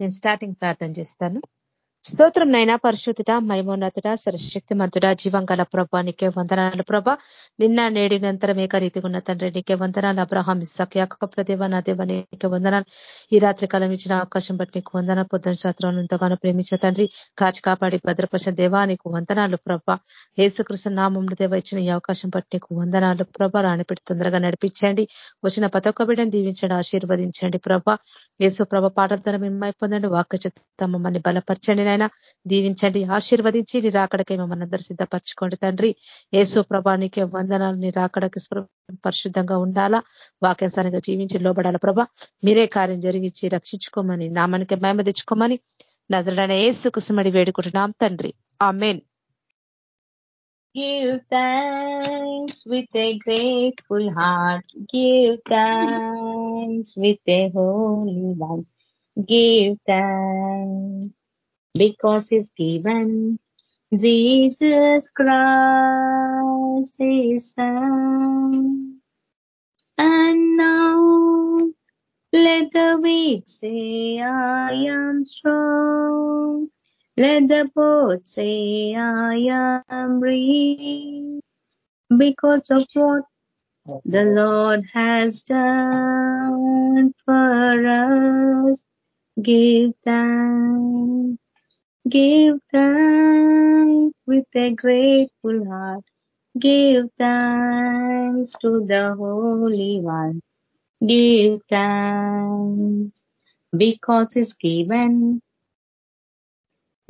నేను స్టార్టింగ్ ప్రార్థన చేస్తాను. స్తోత్రం నైనా పరిశుద్ధుడ మైమోన్నతుడ సరశక్తి మంతుడ జీవంగల ప్రభ నీకే వందనాలు ప్రభ. నిన్న నేడి నంతరం ఏకరీతిగా ఉన్న తండ్రి నీకే వందనాలు. అబ్రహాం ఇస్సాక్ యాక ప్రదేవ నా దేవ నీకే వందనాలు. ఈ రాత్రి కాలం ఇచ్చిన అవకాశం బట్టి నీకు వందన పొద్దున శాస్త్రం ఎంతగానో ప్రేమించిన తండ్రి కాచి కాపాడి భద్రపరిచిన దేవా నీకు వందనాలు ప్రభ. ఏసుకృష్ణ నామంలో దేవ ఇచ్చిన ఈ అవకాశం బట్టి నీకు వందనాలు ప్రభ. రాణిపెట్టి తొందరగా నడిపించండి. వచ్చిన పతొక్క బిడ్డను దీవించండి ఆశీర్వదించండి ప్రభ. యేసు ప్రభ పాటల ద్వారా మిమ్మల్ని పొందండి వాక్య చెప్తాం మమ్మల్ని బలపరచండి నాయన. నాయన దీవించండి ఆశీర్వదించి నీ రాకడకే మమ్మల్ని అందరూ సిద్ధపరచుకోండి తండ్రి. ఏసు ప్రభానికి వందనాలు నీ రాకడకి పరిశుద్ధంగా ఉండాలా? వాక్యాసారంగా జీవించి లోబడాల ప్రభా? మీరే కార్యం జరిగించి రక్షించుకోమని నామానికి మేమ తెచ్చుకోమని నజరడైన ఏసు కుసుమడి వేడుకుంటున్నాం తండ్రి. Amen Give thanks with a grateful heart. Give thanks with a holy voice. Give thanks because he's given Jesus Christ his son. And now let the weak say, I am strong. Let the poor say, I am rich because of what the Lord has done for us. Give thanks Give thanks with a grateful heart. Give thanks to the Holy One. Give thanks because it's given.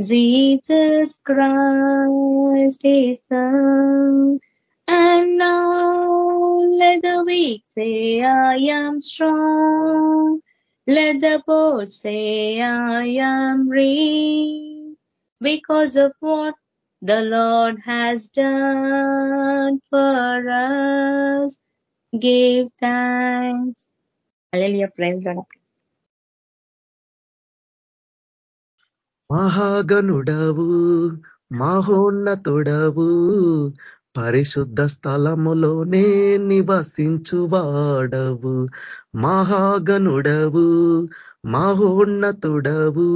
Jesus Christ is Son. And now let the weak say, I am strong. Let the poor say, I am rich because of what the Lord has done for us. Give thanks. Hallelujah. Praise God. మహాగనుడవు మహోన్నతుడవు పరిశుద్ధ స్థలములోనే నివసించువాడవు మహాగనుడవు మహోన్నతుడవు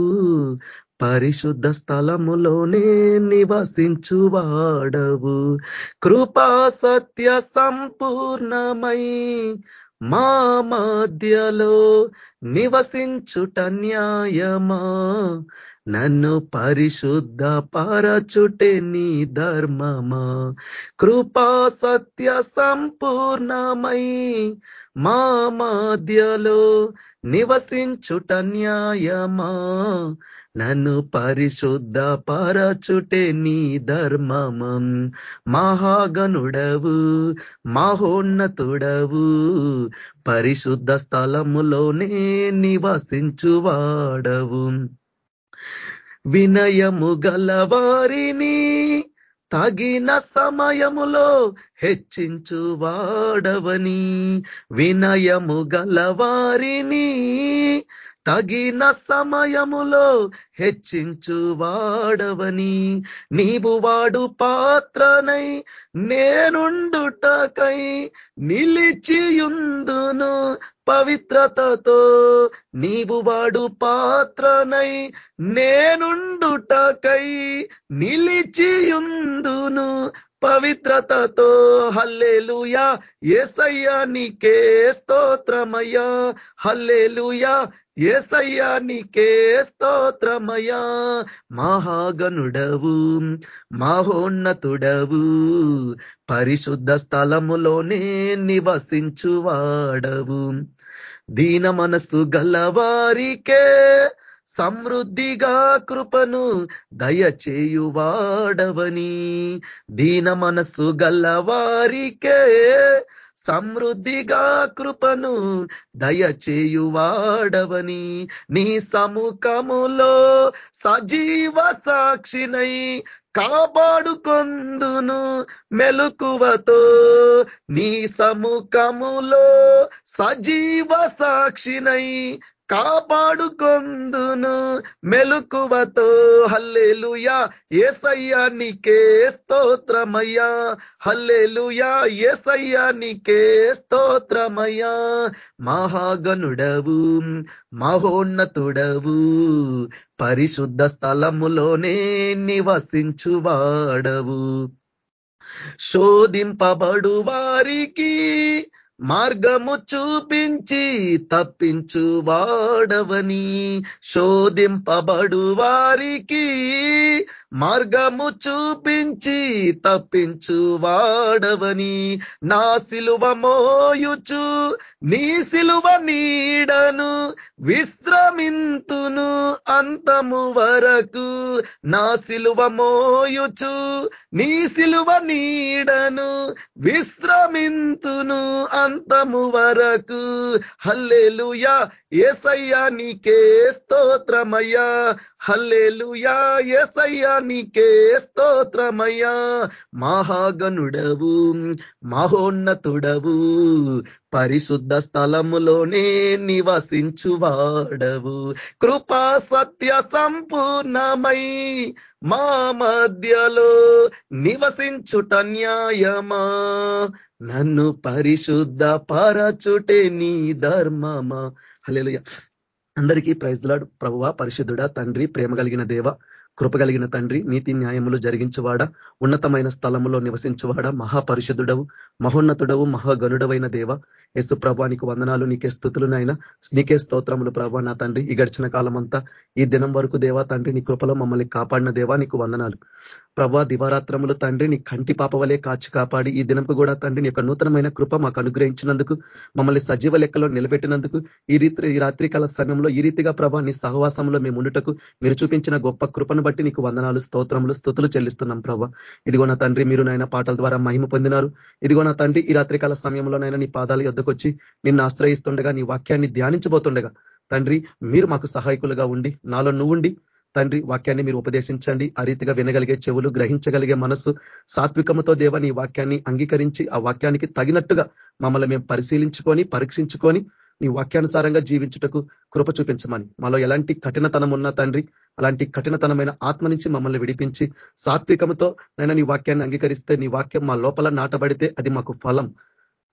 పరిశుద్ధ స్థలములోనే నివసించువాడవు. కృపా సత్య సంపూర్ణమై మా మధ్యలో నివసించుట న్యాయమా? నన్ను పరిశుద్ధ పరచుటే నీ ధర్మమా. కృపా సత్య సంపూర్ణమై మా మధ్యలో నివసించుట న్యాయమా. నన్ను పరిశుద్ధ పరచుటే నీ ధర్మమం. మహాగనుడవు మహోన్నతుడవు పరిశుద్ధ స్థలములోనే నివసించువాడవు. వినయము గలవారిని తగిన సమయములో హెచ్చించు వాడవని. వినయము గలవారిని తగిన సమయములో హెచ్చించు వాడవని. నీవు వాడు పాత్రనై నేనుండుటకై నిలిచియుందును. పవిత్రతతో నీవు వాడు పాత్రనై నేనుండుటకై నిలిచియుందును. పవిత్రతతో హల్లేలుయా ఏసయ్యా నీకే స్తోత్రమయ్యా. హల్లేలుయా ఏసయ్యా నీకే స్తోత్రమయ్యా. మహాగనుడవు మహోన్నతుడవు పరిశుద్ధ స్థలములోనే నివసించువాడవు. దీన మనస్సు గలవారికే సమృద్ధిగా కృపను దయచేయువాడవని. దీన మనస్సు గల్లవారికే సమృద్ధిగా కృపను దయచేయువాడవని. నీ సముఖములో సజీవ సాక్షినై కాపాడుకొందును మెలుకువతో. నీ సముఖములో సజీవ సాక్షినై కాపాడుకొందును మెలుకువతో. హల్లెలుయా ఏసయ్యా నీకే స్తోత్రమయ్యా. హల్లెలుయా ఏసయ్యా నీకే స్తోత్రమయ్యా. మహాగనుడవు మహోన్నతుడవు. పరిశుద్ధ స్థలములోనే నివసించువాడవు. శోధింపబడు వారికి మార్గము చూపించి తప్పించు వాడవని శోధింపబడు వారికి మార్గము చూపించి తప్పించు వాడవని. నా సిలువ మోయుచు నీ సిలువ నీడను విశ్రమింతును అంతము వరకు. నా సిలువ మోయుచు నీ సిలువ నీడను విశ్రమింతును అంతము వరకు. హల్లెలుయా ఏసయ్యా నీకే స్తోత్రమయ్యా. హల్లెలుయా ఏసయ్యా నీకే స్తోత్రమయ్యా. మహాగనుడవు మహోన్నతుడవు పరిశుద్ధ స్థలములోనే నివసించువాడవు. కృపా సత్య సంపూర్ణమై మా మధ్యలో నివసించుట న్యాయమా? నన్ను పరిశుద్ధ పరచుటే నీ ధర్మమా? హలేలుయ అందరికీ ప్రైజ్లాడు ప్రభువ పరిశుద్ధుడ తండ్రి ప్రేమ కలిగిన దేవ కృప కలిగిన తండ్రి నీతి న్యాయములు జరిగించువాడ ఉన్నతమైన స్థలములో నివసించువాడ మహాపరిషుద్ధుడవు మహోన్నతుడవు మహాగనుడవైన దేవ. యేసు ప్రభానికి వందనాలు నీకే స్థుతులు నాయన. నీకే స్తోత్రములు ప్రభా నా తండ్రి. ఈ గడిచిన కాలం అంతా ఈ దినం వరకు దేవా తండ్రి నీ కృపలో మమ్మల్ని కాపాడిన దేవా నీకు వందనాలు. ప్రభా దివారాత్రములు తండ్రి నీ కంటి పాప వలె కాచి కాపాడి ఈ దినంకు కూడా తండ్రి నీ యొక్క నూతనమైన కృప మాకు అనుగ్రహించినందుకు మమ్మల్ని సజీవ లెక్కలో నిలబెట్టినందుకు ఈ రీతి ఈ రాత్రికాల సమయంలో ఈ రీతిగా ప్రభా నీ సహవాసంలో మేము ఉండుటకు మీరు చూపించిన గొప్ప కృపను బట్టి నీకు వందనాలు స్తోత్రములు స్థుతులు చెల్లిస్తున్నాం ప్రభా. ఇదిగో నా తండ్రి మీరు నాయన పాటల ద్వారా మహిమ పొందినారు. ఇదిగో నా తండ్రి ఈ రాత్రికాల సమయంలోనైనా నీ పాదాల యొద్దకొచ్చి నిన్ను ఆశ్రయిస్తుండగా నీ వాక్యాన్ని ధ్యానించబోతుండగా తండ్రి మీరు మాకు సహాయకులుగా ఉండి నాలో నువ్వుండి తండ్రి వాక్యాన్ని మీరు ఉపదేశించండి. ఆ రీతిగా వినగలిగే చెవులు గ్రహించగలిగే మనస్సు సాత్వికముతో దేవ నీ వాక్యాన్ని అంగీకరించి ఆ వాక్యానికి తగినట్టుగా మమ్మల్ని మేము పరిశీలించుకొని పరీక్షించుకొని నీ వాక్యానుసారంగా జీవించుటకు కృప చూపించమని. మాలో ఎలాంటి కఠినతనం ఉన్నా తండ్రి అలాంటి కఠినతనమైన ఆత్మ నుంచి మమ్మల్ని విడిపించి సాత్వికంతో నేను నీ వాక్యాన్ని అంగీకరిస్తే నీ వాక్యం మా లోపల నాటబడితే అది మాకు ఫలం.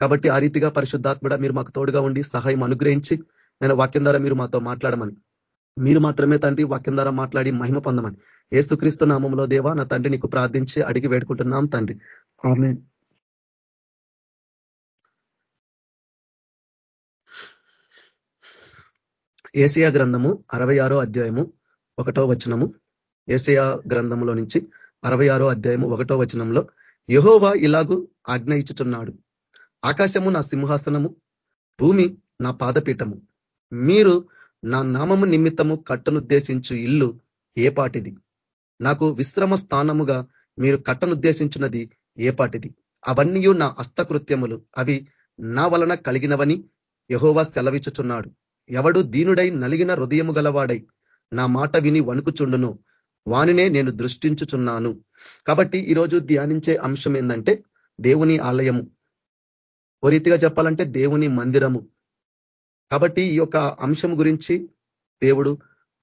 కాబట్టి ఆ రీతిగా పరిశుద్ధాత్మడ మీరు మాకు తోడుగా ఉండి సహాయం అనుగ్రహించి నేను వాక్యం ద్వారా మీరు మాతో మాట్లాడమని. మీరు మాత్రమే తండ్రి వాక్యం ద్వారా మాట్లాడి మహిమ పొందమని. ఏసుక్రీస్తు నామంలో దేవా నా తండ్రి నీకు ప్రార్థించి అడిగి వేడుకుంటున్నాం తండ్రి. ఏసియా గ్రంథము అరవై అధ్యాయము ఒకటో వచనము. ఏసియా గ్రంథములో నుంచి అరవై అధ్యాయము ఒకటో వచనంలో యహోవా ఇలాగూ ఆజ్ఞ ఇచ్చుచున్నాడు. ఆకాశము నా సింహాసనము భూమి నా పాదపీఠము. మీరు నా నామము నిమిత్తము కట్టనుద్దేశించు ఇల్లు ఏపాటిది నాకు విశ్రమ స్థానముగా మీరు కట్టనుద్దేశించినది ఏపాటిది అవన్నీ నా హస్తకృత్యములు. అవి నా వలన కలిగినవని యహోవా సెలవిచ్చుచున్నాడు. ఎవడు దీనుడై నలిగిన హృదయము గలవాడై నా మాట విని వణుకుచుండును వానినే నేను దృష్టించుచున్నాను. కాబట్టి ఈరోజు ధ్యానించే అంశం ఏంటంటే దేవుని ఆలయము. ఓ రీతిగా చెప్పాలంటే దేవుని మందిరము. కాబట్టి ఈ యొక్క అంశం గురించి దేవుడు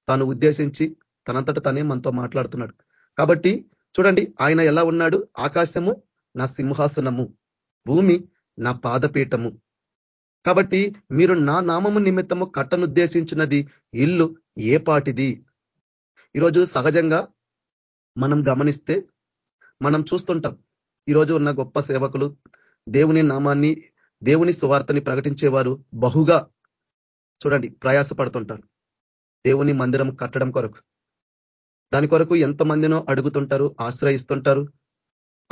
తాను ఉద్దేశించి తనంతట తనే మనతో మాట్లాడుతున్నాడు. కాబట్టి చూడండి ఆయన ఎలా ఉన్నాడు? ఆకాశము నా సింహాసనము భూమి నా పాదపీఠము. కాబట్టి మీరు నా నామము నిమిత్తము కట్టనుద్దేశించినది ఇల్లు ఏ పాటిది? ఈరోజు సహజంగా మనం గమనిస్తే మనం చూస్తుంటాం ఈరోజు ఉన్న గొప్ప సేవకులు దేవుని నామాన్ని దేవుని సువార్తని ప్రకటించేవారు బహుగా చూడండి ప్రయాసపడుతుంటారు. దేవుని మందిరం కట్టడం కొరకు. దాని కొరకు ఎంతమందినో అడుగుతుంటారు ఆశ్రయిస్తుంటారు.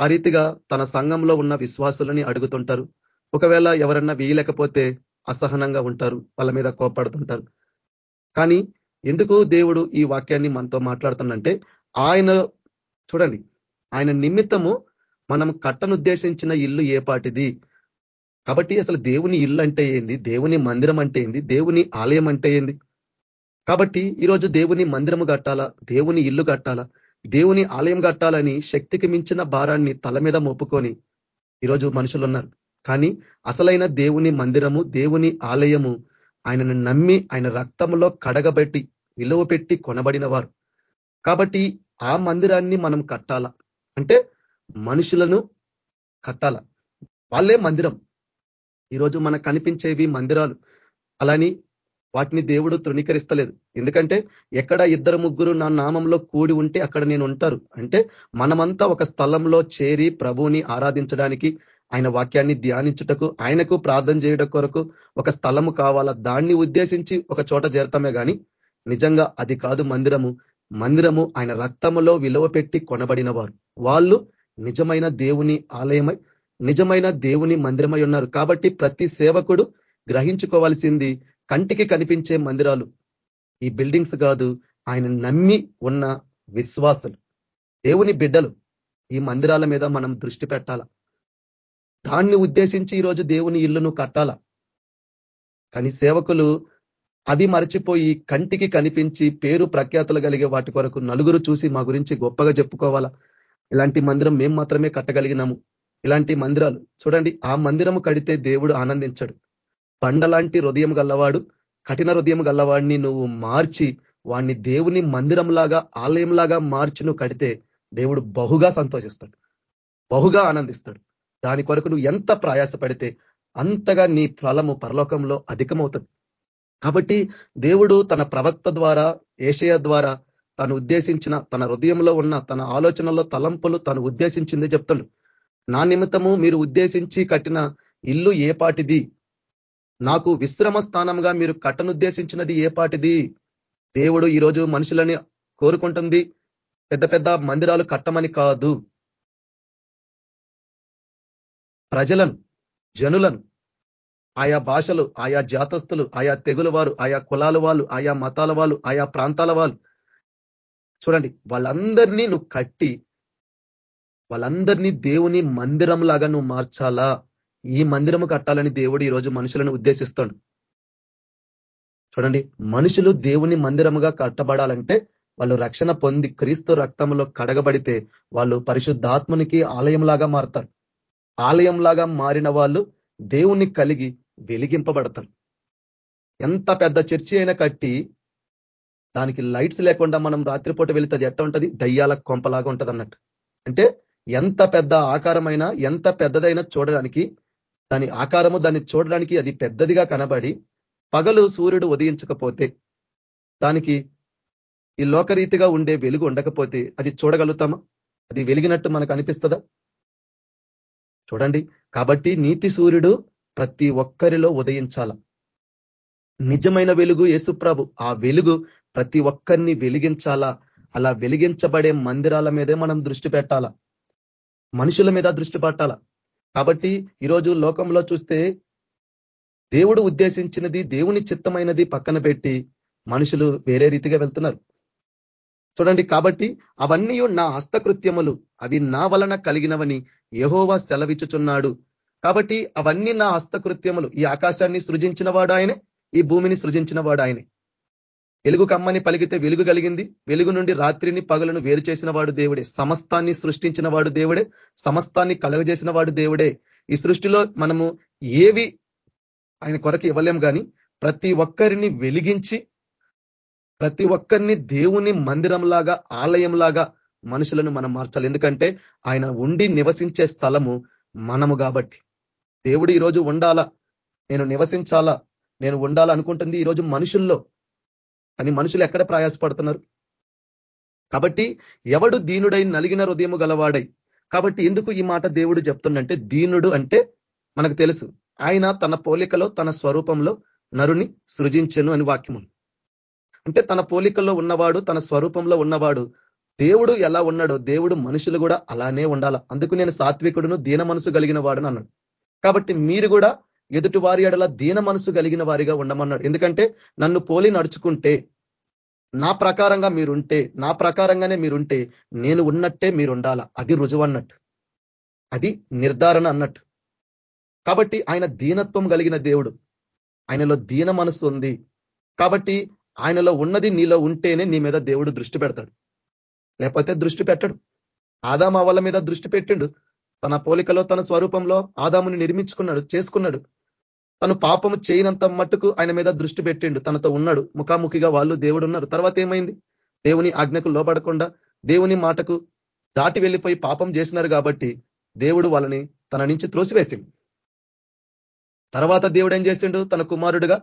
ఆ రీతిగా తన సంఘంలో ఉన్న విశ్వాసులని అడుగుతుంటారు. ఒకవేళ ఎవరన్నా వీయలేకపోతే అసహనంగా ఉంటారు వాళ్ళ మీద కోపడుతుంటారు కానీ ఎందుకు దేవుడు ఈ వాక్యాన్ని మనతో మాట్లాడుతున్నంటే ఆయన చూడండి ఆయన నిమిత్తము మనం కట్టనుద్దేశించిన ఇల్లు ఏపాటిది. కాబట్టి అసలు దేవుని ఇల్లు అంటే ఏంది? దేవుని మందిరం అంటే ఏంది? దేవుని ఆలయం అంటే ఏంది? కాబట్టి ఈరోజు దేవుని మందిరము కట్టాలా? దేవుని ఇల్లు కట్టాలా? దేవుని ఆలయం కట్టాలని శక్తికి మించిన భారాన్ని తల మీద మోపుకొని ఈరోజు మనుషులు ఉన్నారు. కానీ అసలైన దేవుని మందిరము దేవుని ఆలయము ఆయనను నమ్మి ఆయన రక్తంలో కడగబెట్టి విలువ పెట్టి కొనబడిన వారు. కాబట్టి ఆ మందిరాన్ని మనం కట్టాల? అంటే మనుషులను కట్టాల? వాళ్ళే మందిరం. ఈరోజు మనకు కనిపించేవి మందిరాలు. అలాని వాటిని దేవుడు తృణీకరిస్తలేదు. ఎందుకంటే ఎక్కడ ఇద్దరు ముగ్గురు నా నామంలో కూడి ఉంటే అక్కడ నేను ఉంటారు. అంటే మనమంతా ఒక స్థలంలో చేరి ప్రభువుని ఆరాధించడానికి ఆయన వాక్యాన్ని ధ్యానించుటకు ఆయనకు ప్రార్థన చేయడం కొరకు ఒక స్థలము కావాలా? దాన్ని ఉద్దేశించి ఒక చోట చేరతామే కానీ నిజంగా అది కాదు మందిరము. మందిరము ఆయన రక్తములో విలువ పెట్టి కొనబడిన వారు వాళ్ళు నిజమైన దేవుని ఆలయమై నిజమైన దేవుని మందిరమై ఉన్నారు. కాబట్టి ప్రతి సేవకుడు గ్రహించుకోవాల్సింది కంటికి కనిపించే మందిరాలు. ఈ బిల్డింగ్స్ కాదు ఆయన నమ్మి ఉన్న విశ్వాసులు. దేవుని బిడ్డలు ఈ మందిరాల మీద మనం దృష్టి పెట్టాల? దాన్ని ఉద్దేశించి ఈరోజు దేవుని ఇల్లును కట్టాల? కానీ సేవకులు అవి మరచిపోయి కంటికి కనిపించి పేరు ప్రఖ్యాతలు కలిగే వాటి కొరకు నలుగురు చూసి మా గురించి గొప్పగా చెప్పుకోవాలా? ఇలాంటి మందిరం మేము మాత్రమే కట్టగలిగినాము. ఇలాంటి మందిరాలు. చూడండి ఆ మందిరము కడితే దేవుడు ఆనందించడు. బండలాంటి హృదయం గల్లవాడు కఠిన హృదయం గల్లవాడిని నువ్వు మార్చి వాడిని దేవుని మందిరంలాగా ఆలయంలాగా మార్చి నువ్వు కడితే దేవుడు బహుగా సంతోషిస్తాడు. బహుగా ఆనందిస్తాడు. దాని కొరకు నువ్వు ఎంత ప్రయాసపడితే అంతగా నీ ఫలము పరలోకంలో అధికమవుతుంది. కాబట్టి దేవుడు తన ప్రవక్త ద్వారా ఏషయ ద్వారా తను ఉద్దేశించిన తన హృదయంలో ఉన్న తన ఆలోచనలో తలంపులు తను ఉద్దేశించింది చెప్తాడు. నా నిమిత్తము మీరు ఉద్దేశించి కట్టిన ఇల్లు ఏ పాటిది? నాకు విశ్రమ స్థానంగా మీరు కట్టనుద్దేశించినది ఏ పాటిది? దేవుడు ఈరోజు మనుషులని కోరుకుంటుంది. పెద్ద పెద్ద మందిరాలు కట్టమని కాదు. ప్రజలను జనులను ఆయా భాషలు ఆయా జాతస్థులు ఆయా తెగుల వారు ఆయా కులాల వాళ్ళు ఆయా మతాల వాళ్ళు ఆయా ప్రాంతాల వాళ్ళు. చూడండి వాళ్ళందరినీ నువ్వు కట్టి వాళ్ళందరినీ దేవుని మందిరం లాగా నువ్వు మార్చాలా? ఈ మందిరము కట్టాలని దేవుడు ఈరోజు మనుషులను ఉద్దేశిస్తాడు. చూడండి మనుషులు దేవుని మందిరముగా కట్టబడాలంటే వాళ్ళు రక్షణ పొంది క్రీస్తు రక్తంలో కడగబడితే వాళ్ళు పరిశుద్ధాత్మనికి ఆలయంలాగా మారుతారు. ఆలయంలాగా మారిన వాళ్ళు దేవుణ్ణి కలిగి వెలిగింపబడతారు. ఎంత పెద్ద చర్చి అయినా కట్టి దానికి లైట్స్ లేకుండా మనం రాత్రిపూట వెళితే ఎట్ట ఉంటుంది? దయ్యాల కొంపలాగా ఉంటుంది అన్నట్టు అంటే ఎంత పెద్ద ఆకారమైనా ఎంత పెద్దదైనా చూడడానికి దాని ఆకారము దాన్ని చూడడానికి అది పెద్దదిగా కనబడి పగలు సూర్యుడు ఉదయించకపోతే దానికి ఈ లోకరీతిగా ఉండే వెలుగు ఉండకపోతే అది చూడగలుగుతామా? అది వెలిగినట్టు మనకు అనిపిస్తుందా? చూడండి. కాబట్టి నీతి సూర్యుడు ప్రతి ఒక్కరిలో ఉదయించాల. నిజమైన వెలుగు యేసుప్రభు ఆ వెలుగు ప్రతి ఒక్కరిని వెలిగించాలా? అలా వెలిగించబడే మందిరాల మీదే మనం దృష్టి పెట్టాలా? మనుషుల మీద దృష్టి పట్టాల. కాబట్టి ఈరోజు లోకంలో చూస్తే దేవుడు ఉద్దేశించినది దేవుని చిత్తమైనది పక్కన పెట్టి మనుషులు వేరే రీతిగా వెళ్తున్నారు. చూడండి కాబట్టి అవన్నీ నా హస్తకృత్యములు. అవి నా వలన కలిగినవని యహోవా సెలవిచ్చుచున్నాడు. కాబట్టి అవన్నీ నా హస్తకృత్యములు. ఈ ఆకాశాన్ని సృజించిన వాడు ఆయనే ఈ భూమిని సృజించిన వాడు ఆయనే. వెలుగు కమ్మని పలిగితే వెలుగు కలిగింది. వెలుగు నుండి రాత్రిని పగలను వేరు చేసిన వాడు దేవుడే. సమస్తాన్ని సృష్టించిన వాడు దేవుడే. సమస్తాన్ని కలగజేసిన వాడు దేవుడే. ఈ సృష్టిలో మనము ఏవి ఆయన కొరకు ఇవ్వలేం కానీ ప్రతి ఒక్కరిని వెలిగించి ప్రతి ఒక్కరిని దేవుని మందిరంలాగా ఆలయంలాగా మనుషులను మనం మార్చాలి. ఎందుకంటే ఆయన ఉండి నివసించే స్థలము మనము కాబట్టి. దేవుడు ఈరోజు ఉండాలా? నేను నివసించాలా? నేను ఉండాలనుకుంటుంది ఈరోజు మనుషుల్లో. కానీ మనుషులు ఎక్కడ ప్రయాసపడుతున్నారు? కాబట్టి ఎవడు దీనుడై నలిగిన హృదయము గలవాడై కాబట్టి ఎందుకు ఈ మాట దేవుడు చెప్తుండంటే దీనుడు అంటే మనకు తెలుసు. ఆయన తన పోలికలో తన స్వరూపంలో నరుని సృజించను అని వాక్యము అంటే తన పోలికల్లో ఉన్నవాడు తన స్వరూపంలో ఉన్నవాడు దేవుడు ఎలా ఉన్నాడో దేవుడు మనుషులు కూడా అలానే ఉండాల? అందుకు నేను సాత్వికుడును దీన మనసు కలిగిన వాడును అన్నాడు కాబట్టి మీరు కూడా ఎదుటి వారి ఎడల దీన మనసు కలిగిన వారిగా ఉండమన్నాడు. ఎందుకంటే నన్ను పోలి నడుచుకుంటే నా ప్రకారంగా మీరుంటే నా ప్రకారంగానే మీరుంటే నేను ఉన్నట్టే మీరు ఉండాల అది రుజువు అన్నట్టు. అది నిర్ధారణ అన్నట్టు. కాబట్టి ఆయన దీనత్వం కలిగిన దేవుడు. ఆయనలో దీన మనసు ఉంది. కాబట్టి ఆయనలో ఉన్నది నీలో ఉంటేనే నీ మీద దేవుడు దృష్టి పెడతాడు. లేకపోతే దృష్టి పెట్టడు. ఆదామా వాళ్ళ మీద దృష్టి పెట్టిండు. తన పోలికలో తన స్వరూపంలో ఆదాముని నిర్మించుకున్నాడు చేసుకున్నాడు. తను పాపము చేయనంత మట్టుకు ఆయన మీద దృష్టి పెట్టిండు. తనతో ఉన్నాడు. ముఖాముఖిగా వాళ్ళు దేవుడు ఉన్నారు తర్వాత ఏమైంది? దేవుని ఆజ్ఞకు లోపడకుండా దేవుని మాటకు దాటి వెళ్ళిపోయి పాపం చేసినారు కాబట్టి దేవుడు వాళ్ళని తన నుంచి త్రోసివేసింది తర్వాత దేవుడు ఏం చేసిండు? తన కుమారుడుగా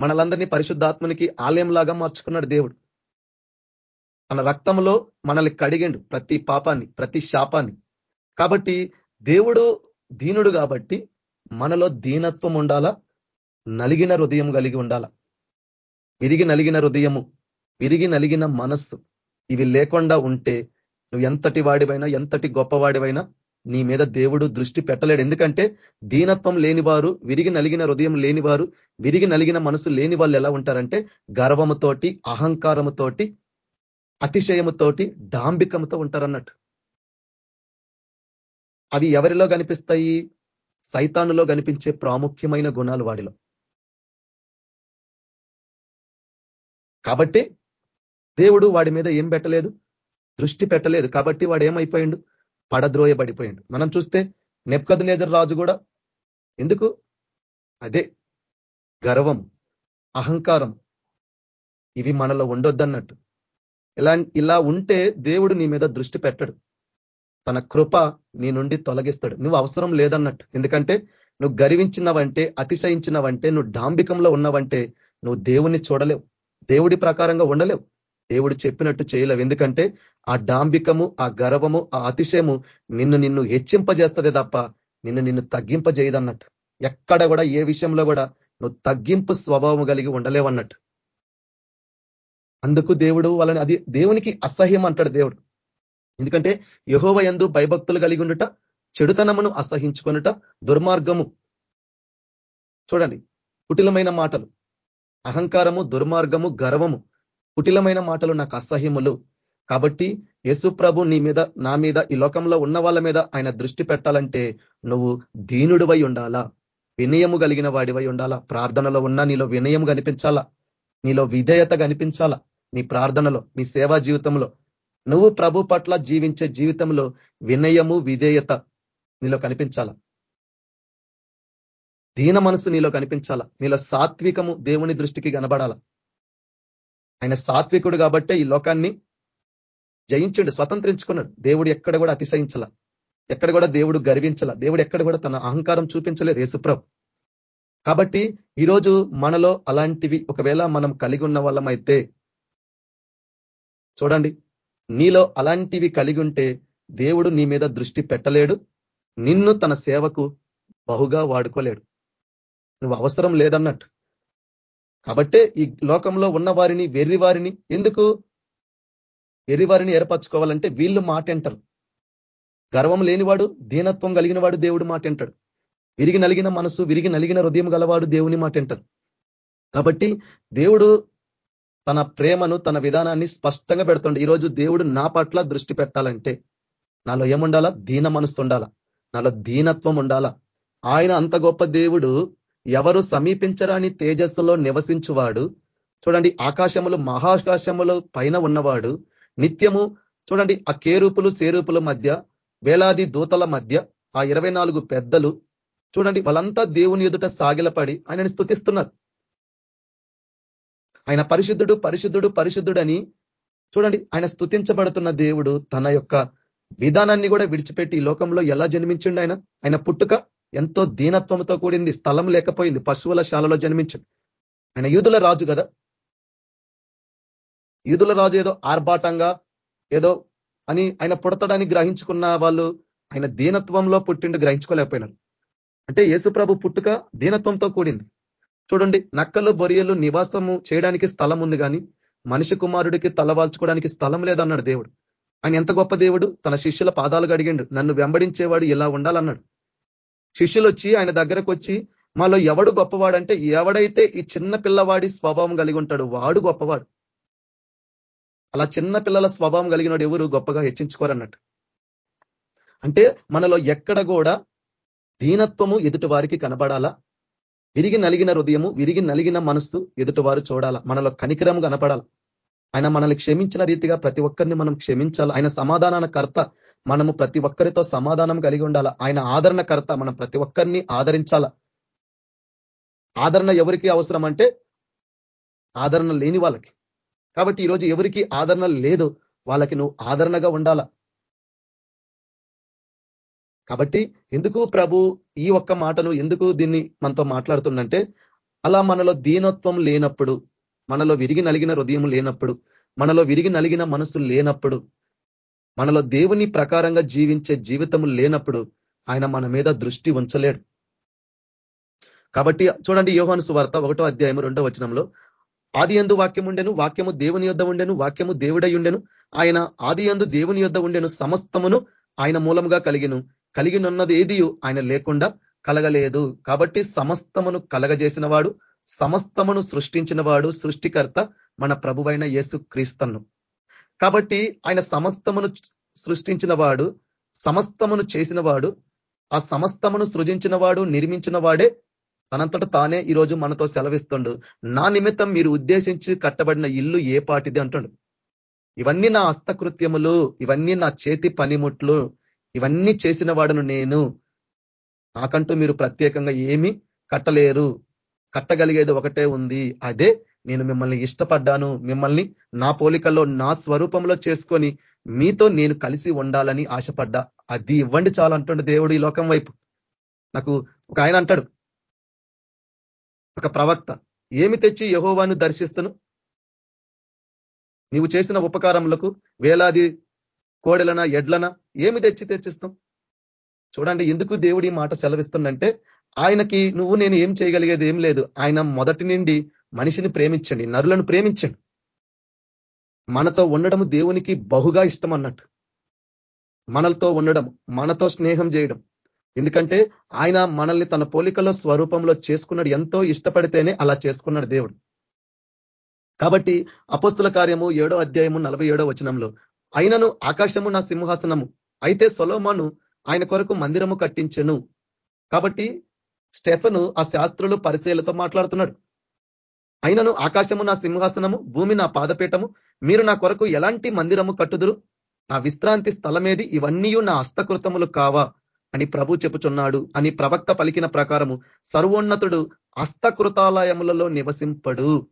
మనలందరినీ పరిశుద్ధాత్మనికి ఆలయంలాగా మార్చుకున్నాడు దేవుడు. తన రక్తంలో మనల్ని కడిగిండు ప్రతి పాపాన్ని ప్రతి శాపాన్ని. కాబట్టి దేవుడు దీనుడు కాబట్టి మనలో దీనత్వం ఉండాలా? నలిగిన హృదయం కలిగి ఉండాలా? విరిగి నలిగిన హృదయము విరిగి నలిగిన మనస్సు ఇవి లేకుండా ఉంటే నువ్వు ఎంతటి వాడివైనా ఎంతటి గొప్పవాడివైనా నీ మీద దేవుడు దృష్టి పెట్టలేడు. ఎందుకంటే దీనత్వం లేనివారు విరిగి నలిగిన హృదయం లేనివారు విరిగి నలిగిన మనసు లేని వాళ్ళు ఎలా ఉంటారంటే గర్వముతోటి అహంకారముతోటి అతిశయముతోటి డాంబికముతో ఉంటారన్నట్టు. అవి ఎవరిలో కనిపిస్తాయి? సైతానులో కనిపించే ప్రాముఖ్యమైన గుణాలు వాడిలో. కాబట్టి దేవుడు వాడి మీద ఏం పెట్టలేదు? దృష్టి పెట్టలేదు. కాబట్టి వాడు ఏమైపోయిండు? పడద్రోయబడిపోయిండు. మనం చూస్తే నెప్కద్ నేజర్ రాజు కూడా ఎందుకు? అదే గర్వం అహంకారం ఇవి మనలో ఉండొద్దన్నట్టు. ఇలా ఇలా ఉంటే దేవుడు నీ మీద దృష్టి పెట్టడు. తన కృప నీ నుండి తొలగిస్తాడు. నువ్వు అవసరం లేదన్నట్టు. ఎందుకంటే నువ్వు గర్వించినవంటే అతిశయించినవంటే నువ్వు డాంబికంలో ఉన్నవంటే నువ్వు దేవుణ్ణి చూడలేవు. దేవుడి ప్రకారంగా ఉండలేవు. దేవుడు చెప్పినట్టు చేయలేవు. ఎందుకంటే ఆ డాంబికము ఆ గర్వము ఆ అతిశయము నిన్ను నిన్ను హెచ్చింపజేస్తుంది తప్ప నిన్ను నిన్ను తగ్గింపజేయదన్నట్టు. ఎక్కడ కూడా ఏ విషయంలో కూడా నువ్వు తగ్గింపు స్వభావం కలిగి ఉండలేవన్నట్టు. అందుకు దేవుడు వాళ్ళని అది దేవునికి అసహ్యం అంటాడు దేవుడు. ఎందుకంటే యహోవ ఎందు భయభక్తులు కలిగి ఉండుట చెడుతనమును అసహించుకొనుట దుర్మార్గము. చూడండి కుటిలమైన మాటలు. అహంకారము దుర్మార్గము గర్వము. కుటిలమైన మాటలు నాకు అసహ్యములు. కాబట్టి యేసు ప్రభు నీ మీద నా మీద ఈ లోకంలో ఉన్న వాళ్ళ మీద ఆయన దృష్టి పెట్టాలంటే నువ్వు దీనుడివై ఉండాలా? వినయము కలిగిన వాడివై ఉండాలా? ప్రార్థనలో ఉన్నా నీలో వినయం కనిపించాలా? నీలో విధేయత కనిపించాలా? నీ ప్రార్థనలో నీ సేవా జీవితంలో? నువ్వు ప్రభు పట్ల జీవించే జీవితంలో వినయము విధేయత నీలో కనిపించాల? దీన మనసు నీలో కనిపించాల? నీలో సాత్వికము దేవుని దృష్టికి కనబడాల? ఆయన సాత్వికుడు కాబట్టే ఈ లోకాన్ని జయించండు స్వతంత్రించుకున్నాడు. దేవుడు ఎక్కడ కూడా అతిశయించాల. ఎక్కడ కూడా దేవుడు గర్వించాల. దేవుడు ఎక్కడ కూడా తన అహంకారం చూపించలేదు యేసుప్రభు. కాబట్టి ఈరోజు మనలో అలాంటివి ఒకవేళ మనం కలిగి ఉన్న వాళ్ళమైతే చూడండి నీలో అలాంటివి కలిగి ఉంటే దేవుడు నీ మీద దృష్టి పెట్టలేడు. నిన్ను తన సేవకు బహుగా వాడుకోలేడు. నువ్వు అవసరం లేదన్నట్టు. కాబట్టే ఈ లోకంలో ఉన్న వారిని వెర్రి వారిని ఎందుకు? వెర్రి వారిని ఏర్పరచుకోవాలంటే వీళ్ళు మాటంటారు. గర్వం లేనివాడు దీనత్వం కలిగిన వాడు దేవుడు మాటంటాడు. విరిగి నలిగిన మనసు విరిగి నలిగిన హృదయం గలవాడు దేవుని మాటంటారు. కాబట్టి దేవుడు తన ప్రేమను తన విధానాన్ని స్పష్టంగా పెడుతుండే. ఈరోజు దేవుడు నా పట్ల దృష్టి పెట్టాలంటే నాలో ఏముండాలా? దీన మనసు ఉండాలా? నాలో దీనత్వం ఉండాలా? ఆయన అంత గొప్ప దేవుడు ఎవరు సమీపించరాని తేజస్సులో నివసించువాడు. చూడండి ఆకాశములు మహాకాశములు పైన ఉన్నవాడు. నిత్యము చూడండి ఆ కేరూపులు సేరూపుల మధ్య వేలాది దూతల మధ్య ఆ ఇరవై పెద్దలు చూడండి వాళ్ళంతా దేవుని ఎదుట సాగిలపడి ఆయనని స్థుతిస్తున్నారు ఆయన పరిశుద్ధుడు పరిశుద్ధుడు అని చూడండి ఆయన స్థుతించబడుతున్న దేవుడు తన యొక్క విధానాన్ని కూడా విడిచిపెట్టి ఈ లోకంలో ఎలా జన్మించిండు ఆయన? ఆయన పుట్టుక ఎంతో దీనత్వంతో కూడింది స్థలం లేకపోయింది పశువుల శాలలో జన్మించండి. ఆయన యూదుల రాజు కదా? యూదుల రాజు ఏదో ఆర్భాటంగా ఏదో అని ఆయన పుడతడానికి గ్రహించుకున్న వాళ్ళు ఆయన దీనత్వంలో పుట్టిండు గ్రహించుకోలేకపోయినారు. అంటే యేసుప్రభు పుట్టుక దీనత్వంతో కూడింది. చూడండి నక్కలు బొరియలు నివాసము చేయడానికి స్థలం ఉంది కానీ మనిషి కుమారుడికి తలవాల్చుకోవడానికి స్థలం లేదన్నాడు దేవుడు. ఆయన ఎంత గొప్ప దేవుడు? తన శిష్యుల పాదాలు అడిగిండు నన్ను వెంబడించేవాడు ఇలా ఉండాలన్నాడు. శిష్యులు వచ్చి ఆయన దగ్గరకు వచ్చి మాలో ఎవడు గొప్పవాడంటే ఎవడైతే ఈ చిన్న పిల్లవాడి స్వభావం కలిగి ఉంటాడు వాడు గొప్పవాడు. అలా చిన్న పిల్లల స్వభావం కలిగినాడు ఎవరు గొప్పగా హెచ్చించుకోరన్నట్టు. అంటే మనలో ఎక్కడ కూడా దీనత్వము ఎదుటి వారికి కనబడాలా? విరిగి నలిగిన హృదయము విరిగి నలిగిన మనస్సు ఎదుటివారు చూడాల. మనలో కనికరం కనపడాలి. ఆయన మనల్ని క్షమించిన రీతిగా ప్రతి ఒక్కరిని మనం క్షమించాలి. ఆయన సమాధానాల కర్త. మనము ప్రతి ఒక్కరితో సమాధానం కలిగి ఉండాలి. ఆయన ఆదరణ కర్త. మనం ప్రతి ఒక్కరిని ఆదరించాల. ఆదరణ ఎవరికి అవసరం అంటే ఆదరణ లేని వాళ్ళకి. కాబట్టి ఈరోజు ఎవరికి ఆదరణ లేదు వాళ్ళకి నువ్వు ఆదరణగా ఉండాల. కాబట్టి ఎందుకు ప్రభు ఈ ఒక్క మాటను ఎందుకు దీన్ని మనతో మాట్లాడుతుందంటే అలా మనలో దీనత్వం లేనప్పుడు మనలో విరిగి నలిగిన హృదయం లేనప్పుడు మనలో విరిగి నలిగిన మనసు లేనప్పుడు మనలో దేవుని ప్రకారంగా జీవించే జీవితం లేనప్పుడు ఆయన మన మీద దృష్టి ఉంచలేడు. కాబట్టి చూడండి యోహాను సువార్త ఒకటో అధ్యాయం రెండో వచనంలో ఆది ఎందు వాక్యం ఉండెను వాక్యము దేవుని యొద్ద ఉండెను వాక్యము దేవుడై ఉండెను ఆయన ఆది ఎందు దేవుని యొద్ద ఉండెను సమస్తమును ఆయన మూలముగా కలిగిను. కలిగినున్నది ఏది? ఆయన లేకుండా కలగలేదు. కాబట్టి సమస్తమును కలగజేసిన వాడు సమస్తమును సృష్టించిన వాడు సృష్టికర్త మన ప్రభువైన యేసు క్రీస్తను. కాబట్టి ఆయన సమస్తమును సృష్టించిన వాడు సమస్తమును చేసిన వాడు ఆ సమస్తమును సృజించిన వాడు నిర్మించిన వాడే తనంతట తానే ఈరోజు మనతో సెలవిస్తుండు. నా నిమిత్తం మీరు ఉద్దేశించి కట్టబడిన ఇల్లు ఏ పాటిది? అంటుండు. ఇవన్నీ నా హస్తకృత్యములు ఇవన్నీ నా చేతి పనిముట్లు. ఇవన్నీ చేసిన వాడును నేను. నాకంటూ మీరు ప్రత్యేకంగా ఏమి కట్టలేరు. కట్టగలిగేది ఒకటే ఉంది. అదే నేను మిమ్మల్ని ఇష్టపడ్డాను. మిమ్మల్ని నా పోలికల్లో నా స్వరూపంలో చేసుకొని మీతో నేను కలిసి ఉండాలని ఆశపడ్డా. అది ఇవ్వండి చాలు అంటుండే దేవుడు ఈ లోకం వైపు. నాకు ఒక ఆయన అంటాడు. ఒక ప్రవక్త ఏమి తెచ్చి యహోవాను దర్శిస్తును? నీవు చేసిన ఉపకారములకు వేలాది కోడెలన ఎడ్లన ఏమి తెచ్చి తెచ్చిస్తాం? చూడండి ఎందుకు దేవుడి మాట సెలవిస్తుందంటే ఆయనకి నువ్వు నేను ఏం చేయగలిగేది ఏం లేదు. ఆయన మొదటి నుండి మనిషిని ప్రేమించండి నరులను ప్రేమించండి. మనతో ఉండడం దేవునికి బహుగా ఇష్టం అన్నట్టు. మనలతో ఉండడం మనతో స్నేహం చేయడం. ఎందుకంటే ఆయన మనల్ని తన పోలికలో స్వరూపంలో చేసుకున్నాడు. ఎంతో ఇష్టపడితేనే అలా చేసుకున్నాడు దేవుడు. కాబట్టి అపస్తుల కార్యము ఏడో అధ్యాయము నలభై ఏడో వచనంలో అయినను ఆకాశము నా సింహాసనము అయితే సొలోమాను ఆయన కొరకు మందిరము కట్టించను. కాబట్టి స్టెఫను ఆ శాస్త్రులు పరిచయలతో మాట్లాడుతున్నాడు. అయినను ఆకాశము నా సింహాసనము భూమి నా పాదపీఠము మీరు నా కొరకు ఎలాంటి మందిరము కట్టుదురు? నా విశ్రాంతి స్థలమేది ఇవన్నీ నా హస్తకృతములు కావా? అని ప్రభు చెప్పుచున్నాడు. అని ప్రవక్త పలికిన ప్రకారము సర్వోన్నతుడు హస్తకృతాలయములలో నివసింపడు.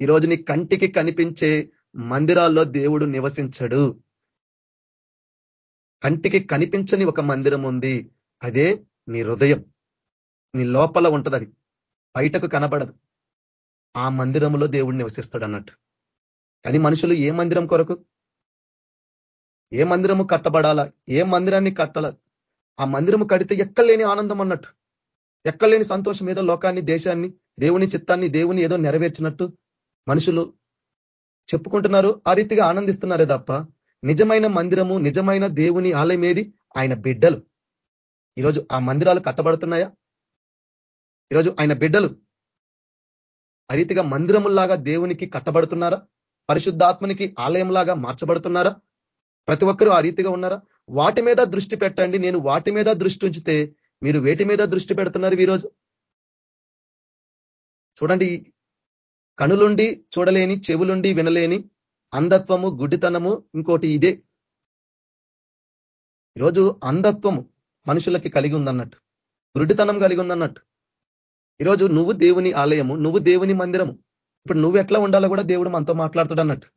ఈరోజు నీ కంటికి కనిపించే మందిరాల్లో దేవుడు నివసించడు. కంటికి కనిపించని ఒక మందిరం ఉంది. అదే నీ హృదయం. నీ లోపల ఉంటది అది. బయటకు కనబడదు. ఆ మందిరంలో దేవుడు నివసిస్తాడు అన్నట్టు కానీ మనుషులు ఏ మందిరం కొరకు? ఏ మందిరము కట్టబడాలా? ఏ మందిరాన్ని కట్టాల? ఆ మందిరము కడితే ఎక్కలేని ఆనందం అన్నట్టు. ఎక్కలేని సంతోషం ఏదో లోకాన్ని దేశాన్ని దేవుని చిత్తాన్ని దేవుని ఏదో నెరవేర్చినట్టు మనుషులు చెప్పుకుంటున్నారు. ఆ రీతిగా ఆనందిస్తున్నారే తప్ప నిజమైన మందిరము నిజమైన దేవుని ఆలయం ఏది? ఆయన బిడ్డలు. ఈరోజు ఆ మందిరాలు కట్టబడుతున్నాయా? ఈరోజు ఆయన బిడ్డలు ఆ రీతిగా దేవునికి కట్టబడుతున్నారా? పరిశుద్ధాత్మనికి ఆలయంలాగా మార్చబడుతున్నారా? ప్రతి ఒక్కరూ ఆ రీతిగా ఉన్నారా? వాటి మీద దృష్టి పెట్టండి. నేను వాటి మీద దృష్టి ఉంచితే మీరు వేటి మీద దృష్టి పెడుతున్నారు ఈరోజు? చూడండి కనులుండి చూడలేని చెవులుండి వినలేని అంధత్వము గుడ్డితనము ఇంకోటి ఇదే. ఈరోజు అంధత్వము మనుషులకి కలిగి ఉందన్నట్టు గుడ్డితనం కలిగి ఉందన్నట్టు ఈరోజు నువ్వు దేవుని ఆలయము నువ్వు దేవుని మందిరము ఇప్పుడు నువ్వు ఎట్లా ఉండాలో కూడా దేవుడు మనతో మాట్లాడుతాడు అన్నట్టు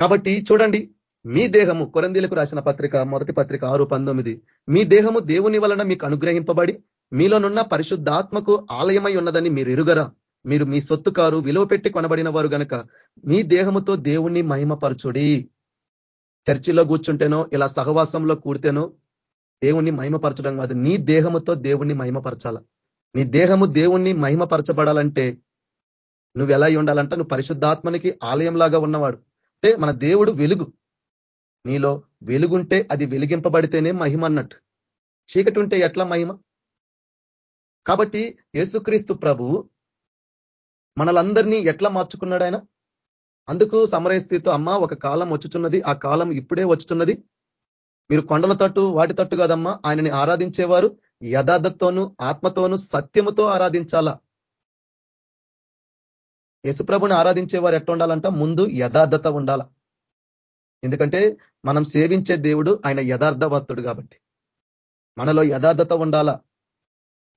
కాబట్టి చూడండి మీ దేహము కొరందీలకు రాసిన పత్రిక మొదటి పత్రిక ఆరు పంతొమ్మిది మీ దేహము దేవుని వలన మీకు అనుగ్రహింపబడి మీలోనున్న పరిశుద్ధాత్మకు ఆలయమై ఉన్నదని మీరు ఎరుగరా? మీరు మీ సొత్తు కారు విలువ పెట్టి కొనబడిన వారు గనక మీ దేహముతో దేవుణ్ణి మహిమపరచుడి. చర్చిలో కూర్చుంటేనో ఇలా సహవాసంలో కూడితేనో దేవుణ్ణి మహిమపరచడం కాదు నీ దేహముతో దేవుణ్ణి మహిమపరచాల. నీ దేహము దేవుణ్ణి మహిమపరచబడాలంటే నువ్వు ఎలా ఉండాలంటే నువ్వు పరిశుద్ధాత్మనికి ఆలయంలాగా ఉన్నవాడు. అంటే మన దేవుడు వెలుగు. నీలో వెలుగుంటే అది వెలిగింపబడితేనే మహిమ అన్నట్టు. చీకటి ఉంటే ఎట్లా మహిమ? కాబట్టి యేసుక్రీస్తు ప్రభు మనలందరినీ ఎట్లా మార్చుకున్నాడు ఆయన? అందుకు సమరస్థితితో అమ్మ ఒక కాలం వచ్చుచున్నది. ఆ కాలం ఇప్పుడే వచ్చుతున్నది మీరు కొండల తట్టు వాటి తట్టు కదమ్మా. ఆయనని ఆరాధించేవారు యథార్థతోనూ ఆత్మతోనూ సత్యముతో ఆరాధించాలా? యశుప్రభుని ఆరాధించేవారు ఎట్లా ఉండాలంట? ముందు యథార్థత ఉండాల? ఎందుకంటే మనం సేవించే దేవుడు ఆయన యథార్థవంతుడు కాబట్టి. మనలో యథార్థత ఉండాలా?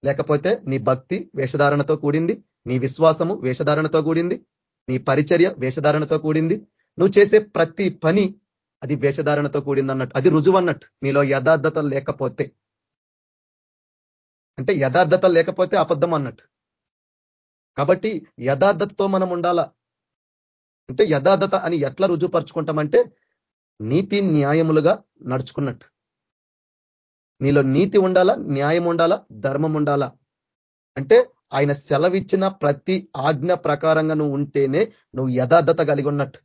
లేకపోతే నీ భక్తి వేషధారణతో కూడింది నీ విశ్వాసము వేషధారణతో కూడింది నీ పరిచర్య వేషధారణతో కూడింది. నువ్వు చేసే ప్రతి పని అది వేషధారణతో కూడింది అన్నట్టు అది రుజువు అన్నట్టు నీలో యథార్థత లేకపోతే. అంటే యథార్థత లేకపోతే అబద్ధం అన్నట్టు. కాబట్టి యథార్థతతో మనం ఉండాలా? అంటే యథార్థత అని ఎట్లా రుజువుపరుచుకుంటామంటే నీతి న్యాయములుగా నడుచుకున్నట్టు. నీలో నీతి ఉండాలా? న్యాయం ఉండాలా? ధర్మం ఉండాలా? అంటే ఆయన సెలవిచ్చిన ప్రతి ఆజ్ఞ ప్రకారంగా నువ్వు ఉంటేనే నువ్వు యథార్థత కలిగి ఉన్నట్టు.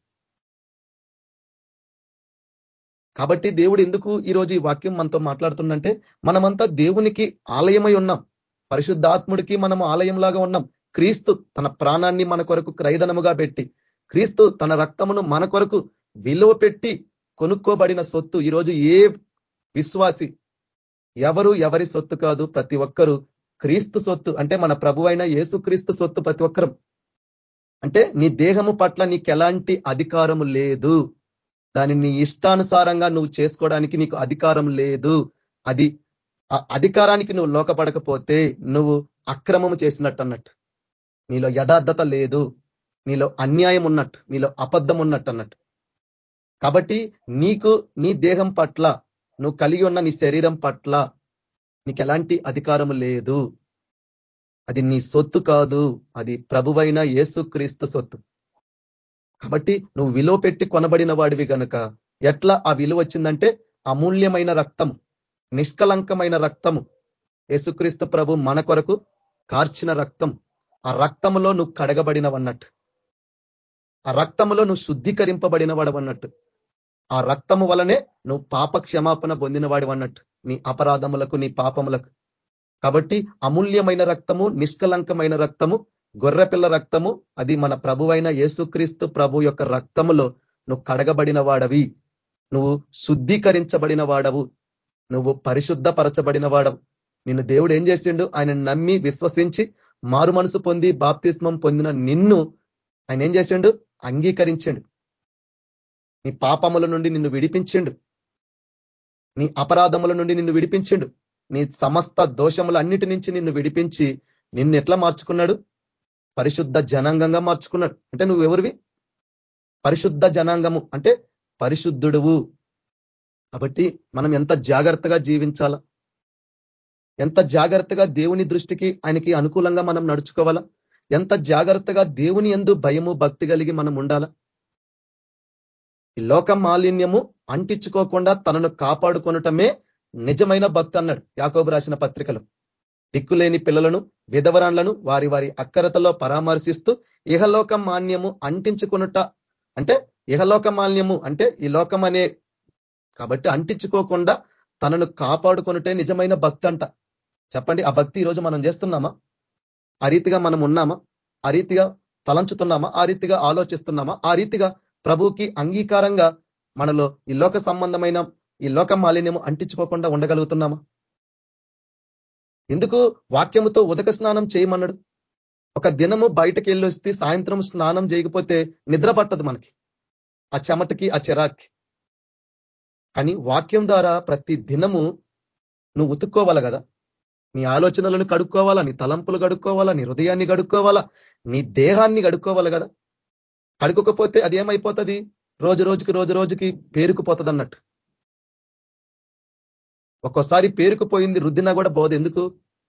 కాబట్టి దేవుడు ఎందుకు ఈరోజు ఈ వాక్యం మనతో మాట్లాడుతుందంటే మనమంతా దేవునికి ఆలయమై ఉన్నాం. పరిశుద్ధాత్ముడికి మనం ఆలయంలాగా ఉన్నాం. క్రీస్తు తన ప్రాణాన్ని మన కొరకు క్రైదనముగా పెట్టి క్రీస్తు తన రక్తమును మన కొరకు విలువ పెట్టి కొనుక్కోబడిన సొత్తు ఈరోజు ఏ విశ్వాసి ఎవరు ఎవరి సొత్తు కాదు ప్రతి ఒక్కరు క్రీస్తు సొత్తు అంటే మన ప్రభు అయిన యేసు క్రీస్తు సొత్తు ప్రతి ఒక్కరం. అంటే నీ దేహము పట్ల నీకు ఎలాంటి అధికారము లేదు. దాని నీ ఇష్టానుసారంగా నువ్వు చేసుకోవడానికి నీకు అధికారం లేదు. అది అధికారానికి నువ్వు లోకపడకపోతే నువ్వు అక్రమము చేసినట్టు అన్నట్టు నీలో యథార్థత లేదు. నీలో అన్యాయం ఉన్నట్టు. నీలో అబద్ధం ఉన్నట్టు అన్నట్టు కాబట్టి నీకు నీ దేహం పట్ల నువ్వు కలిగి ఉన్న నీ శరీరం పట్ల నీకు ఎలాంటి అధికారం లేదు. అది నీ సొత్తు కాదు. అది ప్రభువైన యేసుక్రీస్తు సొత్తు. కాబట్టి నువ్వు విలువ పెట్టి కొనబడిన వాడివి కనుక ఎట్లా ఆ విలువ వచ్చిందంటే అమూల్యమైన రక్తము నిష్కలంకమైన రక్తము. యేసుక్రీస్తు ప్రభు మన కొరకు కార్చిన రక్తం. ఆ రక్తంలో నువ్వు కడగబడినవన్నట్టు. ఆ రక్తంలో నువ్వు శుద్ధీకరింపబడిన వాడవన్నట్టు. ఆ రక్తము వలనే నువ్వు పాప క్షమాపణ పొందినవాడు అన్నట్టు. నీ అపరాధములకు నీ పాపములకు. కాబట్టి అమూల్యమైన రక్తము నిష్కలంకమైన రక్తము గొర్రెపిల్ల రక్తము అది మన ప్రభువైన యేసుక్రీస్తు ప్రభు యొక్క రక్తములో నువ్వు కడగబడిన వాడవి నువ్వు శుద్ధీకరించబడిన వాడవు నువ్వు పరిశుద్ధపరచబడిన వాడవు నిన్ను దేవుడు ఏం చేసిండు? ఆయన నమ్మి విశ్వసించి మారు మనసు పొంది బాప్తిస్మం పొందిన నిన్ను ఆయన ఏం చేసిండు? అంగీకరించండు. నీ పాపముల నుండి నిన్ను విడిపించిండు. నీ అపరాధముల నుండి నిన్ను విడిపించిండు. నీ సమస్త దోషములన్నిటి నుంచి నిన్ను విడిపించి నిన్ను ఎట్లా మార్చుకున్నాడు? పరిశుద్ధ జనాంగంగా మార్చుకున్నాడు. అంటే నువ్వు ఎవరివి? పరిశుద్ధ జనాంగము. అంటే పరిశుద్ధుడువు. కాబట్టి మనం ఎంత జాగ్రత్తగా జీవించాలా? ఎంత జాగ్రత్తగా దేవుని దృష్టికి ఆయనకి అనుకూలంగా మనం నడుచుకోవాలా? ఎంత జాగ్రత్తగా దేవుని ఎందు భయము భక్తి కలిగి మనం ఉండాలా? ఈ లోక మాలిన్యము అంటించుకోకుండా తనను కాపాడుకొనటమే నిజమైన భక్తి అన్నాడు యాకోబు రాసిన పత్రికలు. దిక్కులేని పిల్లలను విధవరాన్లను వారి వారి అక్కరతలో పరామర్శిస్తూ ఇహలోక మాన్యము అంటించుకునుట అంటే ఇహలోక మాన్యము అంటే ఈ లోకం అనే కాబట్టి అంటించుకోకుండా తనను కాపాడుకునుటే నిజమైన భక్తి అంట. చెప్పండి ఆ భక్తి ఈరోజు మనం చేస్తున్నామా? ఆ రీతిగా మనం ఉన్నామా? ఆ రీతిగా తలంచుతున్నామా? ఆ రీతిగా ఆలోచిస్తున్నామా? ఆ రీతిగా ప్రభుకి అంగీకారంగా మనలో ఈ లోక సంబంధమైన ఈ లోక మాలిన్యము అంటించుకోకుండా ఉండగలుగుతున్నామా? ఎందుకు వాక్యముతో ఉదక స్నానం చేయమన్నాడు? ఒక దినము బయటకు వెళ్ళొస్తే సాయంత్రం స్నానం చేయకపోతే నిద్ర పట్టదు మనకి. ఆ చెమటకి ఆ చెరాక్కి. కానీ వాక్యం ద్వారా ప్రతి దినము నువ్వు ఉతుక్కోవాలి కదా? నీ ఆలోచనలను కడుక్కోవాలా? నీ తలంపులు కడుక్కోవాలా? నీ హృదయాన్ని కడుక్కోవాలా? నీ దేహాన్ని కడుక్కోవాలి కదా? కడుక్కోకపోతే అది ఏమైపోతుంది? రోజు రోజుకి రోజు రోజుకి పేరుకుపోతుంది అన్నట్టు ఒక్కోసారి పేరుకుపోయింది రుద్దినా కూడా బోధ ఎందుకు?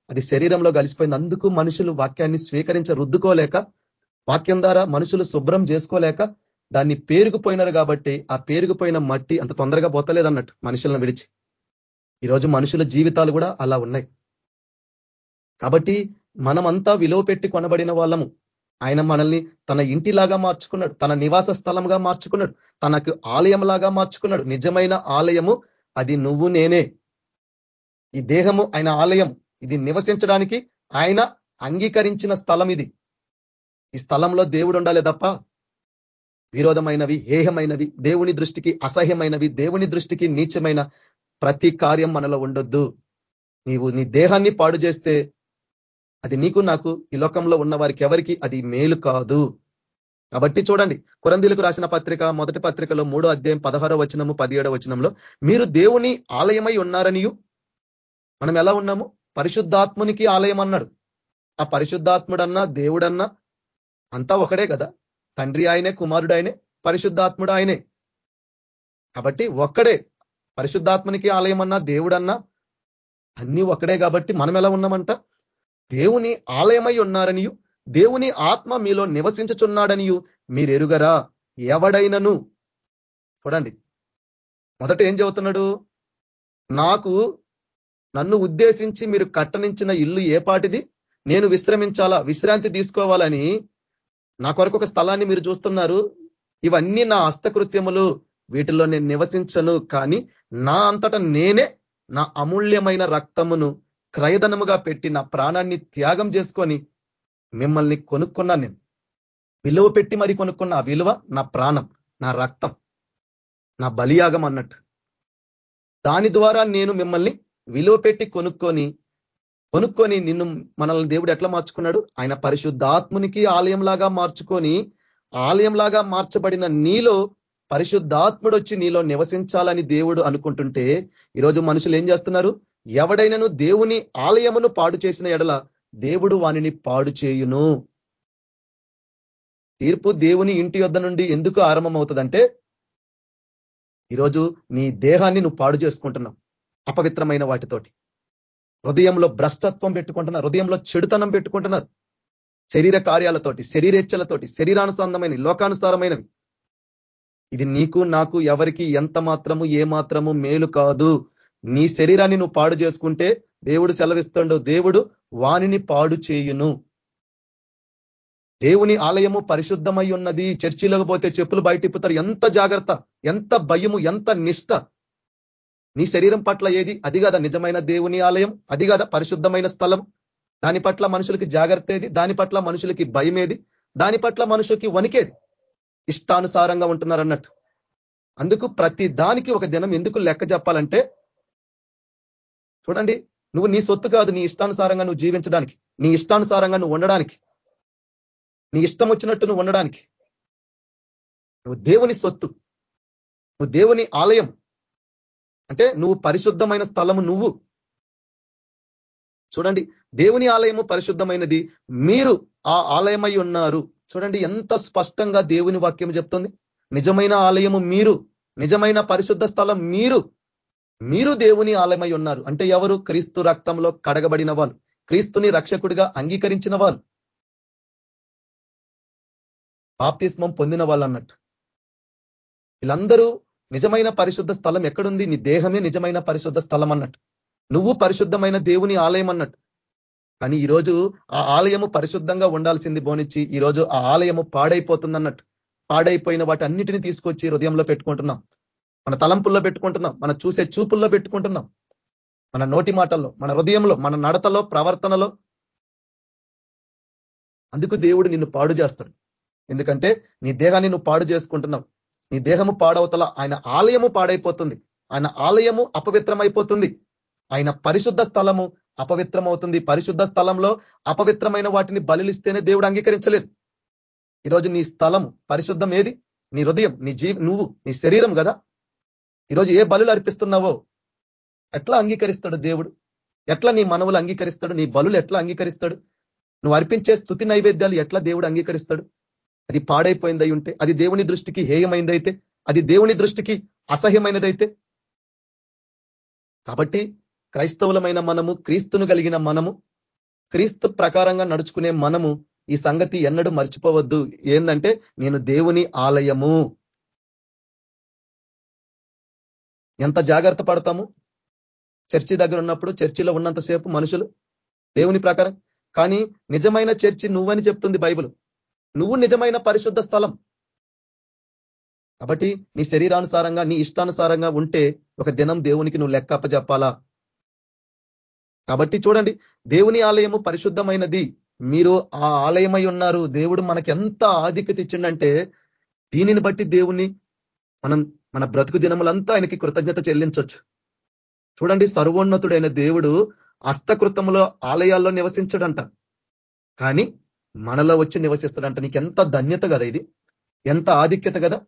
అది శరీరంలో కలిసిపోయింది. అందుకు మనుషులు వాక్యాన్ని స్వీకరించ రుద్దుకోలేక వాక్యం ద్వారా మనుషులు శుభ్రం చేసుకోలేక దాన్ని పేరుకుపోయినారు కాబట్టి ఆ పేరుకుపోయిన మట్టి అంత తొందరగా పోతలేదన్నట్టు మనుషులను విడిచి. ఈరోజు మనుషుల జీవితాలు కూడా అలా ఉన్నాయి. కాబట్టి మనమంతా విలువ పెట్టి కొనబడిన వాళ్ళము. ఆయన మనల్ని తన ఇంటిలాగా మార్చుకున్నాడు తన నివాస స్థలంగా మార్చుకున్నాడు తనకు ఆలయంలాగా మార్చుకున్నాడు. నిజమైన ఆలయము అది నువ్వు నేనే. ఈ దేహము ఆయన ఆలయం. ఇది నివసించడానికి ఆయన అంగీకరించిన స్థలం ఇది. ఈ స్థలంలో దేవుడు ఉండాలి తప్ప విరోధమైనవి హేహమైనవి దేవుని దృష్టికి అసహ్యమైనవి దేవుని దృష్టికి నీచమైన ప్రతి కార్యం మనలో ఉండొద్దు. నీవు నీ దేహాన్ని పాడు చేస్తే అది నీకు నాకు ఈ లోకంలో ఉన్న వారికి ఎవరికి అది మేలు కాదు. కాబట్టి చూడండి కురందీలకు రాసిన పత్రిక మొదటి పత్రికలో మూడో అధ్యాయం పదహారో వచనము పదిహేడో వచనంలో మీరు దేవుని ఆలయమై ఉన్నారనియు? మనం ఎలా ఉన్నాము? పరిశుద్ధాత్మునికి ఆలయం అన్నాడు. ఆ పరిశుద్ధాత్ముడన్నా దేవుడన్నా అంతా ఒకడే కదా. తండ్రి ఆయనే కుమారుడు ఆయనే పరిశుద్ధాత్ముడు ఆయనే. కాబట్టి ఒక్కడే పరిశుద్ధాత్మనికి ఆలయం అన్నా దేవుడన్నా అన్ని ఒకడే కాబట్టి మనం ఎలా ఉన్నామంట? దేవుని ఆలయమై ఉన్నారనియు దేవుని ఆత్మ మీలో నివసించుచున్నాడనియు మీరు ఎరుగరా ఎవడైనను? చూడండి. మొదట ఏం చెబుతున్నాడు? నాకు నన్ను ఉద్దేశించి మీరు కట్టనించిన ఇల్లు ఏ పాటిది? నేను విశ్రమించాలా? విశ్రాంతి తీసుకోవాలని నా కొరకు ఒక స్థలాన్ని మీరు చూస్తున్నారు. ఇవన్నీ నా హస్తకృత్యములు. వీటిలో నేను నివసించను కానీ నా అంతటా నేనే నా అమూల్యమైన రక్తమును క్రయధనముగా పెట్టి నా ప్రాణాన్ని త్యాగం చేసుకొని మిమ్మల్ని కొనుక్కున్నా నేను. విలువ పెట్టి మరి కొనుక్కున్న ఆ విలువ నా ప్రాణం నా రక్తం నా బలియాగం అన్నట్టు. దాని ద్వారా నేను మిమ్మల్ని విలువ పెట్టి కొనుక్కొని కొనుక్కొని నిన్ను మనల్ని దేవుడు ఎట్లా మార్చుకున్నాడు? ఆయన పరిశుద్ధాత్మునికి ఆలయంలాగా మార్చుకొని ఆలయంలాగా మార్చబడిన నీలో పరిశుద్ధాత్ముడు వచ్చి నీలో నివసించాలని దేవుడు అనుకుంటుంటే ఈరోజు మనుషులు ఏం చేస్తున్నారు? ఎవడైనను దేవుని ఆలయమును పాడు చేసిన ఎడల దేవుడు వానిని పాడు చేయును. తీర్పు దేవుని ఇంటి వద్ద నుండి ఎందుకు ఆరంభం అవుతుందంటే ఈరోజు నీ దేహాన్ని నువ్వు పాడు చేసుకుంటున్నావు అపవిత్రమైన వాటితోటి. హృదయంలో భ్రష్టత్వం పెట్టుకుంటున్నారు హృదయంలో చెడుతనం పెట్టుకుంటున్నారు శరీర కార్యాలతోటి శరీరేచ్ఛలతోటి శరీరానుసంధమైన లోకానుసారమైనవి. ఇది నీకు నాకు ఎవరికి ఎంత మాత్రము ఏ మాత్రము మేలు కాదు. నీ శరీరాన్ని నువ్వు పాడు చేసుకుంటే దేవుడు సెలవిస్తుండవు దేవుడు వానిని పాడు చేయును. దేవుని ఆలయము పరిశుద్ధమై ఉన్నది. చర్చిలోకి పోతే చెప్పులు బయటిప్పుతారు. ఎంత జాగ్రత్త ఎంత భయము ఎంత నిష్ట. నీ శరీరం పట్ల ఏది? అది కదా నిజమైన దేవుని ఆలయం? అది కదా పరిశుద్ధమైన స్థలం? దాని పట్ల మనుషులకి జాగ్రత్త ఏది? దాని పట్ల మనుషులకి భయం ఏది? దాని పట్ల మనుషులకి వణికేది? ఇష్టానుసారంగా ఉంటున్నారన్నట్టు అందుకు ప్రతి దానికి ఒక దినం ఎందుకు లెక్క చెప్పాలంటే చూడండి నువ్వు నీ సొత్తు కాదు నీ ఇష్టానుసారంగా నువ్వు జీవించడానికి నీ ఇష్టానుసారంగా నువ్వు ఉండడానికి నీ ఇష్టం వచ్చినట్టు నువ్వు ఉండడానికి. నువ్వు దేవుని సొత్తు నువ్వు దేవుని ఆలయం. అంటే నువ్వు పరిశుద్ధమైన స్థలము నువ్వు. చూడండి దేవుని ఆలయము పరిశుద్ధమైనది మీరు ఆ ఆలయమై ఉన్నారు. చూడండి ఎంత స్పష్టంగా దేవుని వాక్యం చెప్తుంది. నిజమైన ఆలయము మీరు నిజమైన పరిశుద్ధ స్థలం మీరు. మీరు దేవుని ఆలయమై ఉన్నారు. అంటే ఎవరు? క్రీస్తు రక్తంలో కడగబడిన వాళ్ళు క్రీస్తుని రక్షకుడిగా అంగీకరించిన వాళ్ళు బాప్తిస్మం పొందిన వాళ్ళు అన్నట్టు వీళ్ళందరూ నిజమైన పరిశుద్ధ స్థలం ఎక్కడుంది? నీ దేహమే నిజమైన పరిశుద్ధ స్థలం అన్నట్టు నువ్వు పరిశుద్ధమైన దేవుని ఆలయం అన్నట్టు కానీ ఈరోజు ఆ ఆలయము పరిశుద్ధంగా ఉండాల్సింది బోనిచ్చి ఈరోజు ఆ ఆలయము పాడైపోతుంది అన్నట్టు పాడైపోయిన వాటి అన్నిటిని తీసుకొచ్చి హృదయంలో పెట్టుకుంటున్నాం. మన తలంపుల్లో పెట్టుకుంటున్నాం మనం చూసే చూపుల్లో పెట్టుకుంటున్నాం మన నోటి మాటల్లో మన హృదయంలో మన నడతలో ప్రవర్తనలో. అందుకు దేవుడు నిన్ను పాడు చేస్తాడు. ఎందుకంటే నీ దేహాన్ని నువ్వు పాడు చేసుకుంటున్నావు. నీ దేహము పాడవతల ఆయన ఆలయము పాడైపోతుంది. ఆయన ఆలయము అపవిత్రమైపోతుంది. ఆయన పరిశుద్ధ స్థలము అపవిత్రమవుతుంది. పరిశుద్ధ స్థలంలో అపవిత్రమైన వాటిని బలిలిస్తేనే దేవుడు అంగీకరించలేదు. ఈరోజు నీ స్థలం పరిశుద్ధం ఏది నీ హృదయం నీ జీవి నువ్వు నీ శరీరం కదా? ఈరోజు ఏ బలులు అర్పిస్తున్నావో? ఎట్లా అంగీకరిస్తాడు దేవుడు? ఎట్లా నీ మనవులు అంగీకరిస్తాడు? నీ బలులు ఎట్లా అంగీకరిస్తాడు? నువ్వు అర్పించే స్థుతి నైవేద్యాలు ఎట్లా దేవుడు అంగీకరిస్తాడు? అది పాడైపోయిందై ఉంటే అది దేవుని దృష్టికి హేయమైందైతే అది దేవుని దృష్టికి అసహ్యమైనదైతే. కాబట్టి క్రైస్తవులమైన మనము క్రీస్తును కలిగిన మనము క్రీస్తు ప్రకారంగా నడుచుకునే మనము ఈ సంగతి ఎన్నడూ మర్చిపోవద్దు. ఏంటంటే నేను దేవుని ఆలయము. ఎంత జాగ్రత్త పడతాము? చర్చి దగ్గర ఉన్నప్పుడు చర్చిలో ఉన్నంతసేపు మనుషులు దేవుని ప్రకారం. కానీ నిజమైన చర్చి నువ్వని చెప్తుంది బైబుల్. నువ్వు నిజమైన పరిశుద్ధ స్థలం. కాబట్టి నీ శరీరానుసారంగా నీ ఇష్టానుసారంగా ఉంటే ఒక దినం దేవునికి నువ్వు లెక్క చెప్పాలా కాబట్టి చూడండి దేవుని ఆలయము పరిశుద్ధమైనది. మీరు ఆ ఆలయమై ఉన్నారు. దేవుడు మనకి ఎంత ఆధిక్యత ఇచ్చిండంటే దీనిని బట్టి దేవుని మనం మన బ్రతుకు దినములంతా ఆయనకి కృతజ్ఞత చెల్లించవచ్చు చూడండి సర్వోన్నతుడైన దేవుడు హస్తకృతములో ఆలయాల్లో నివసించడంట. కానీ మనలో వచ్చి నివసిస్తాడంట. నీకెంత ధన్యత కదా ఇది? ఎంత ఆధిక్యత కదా?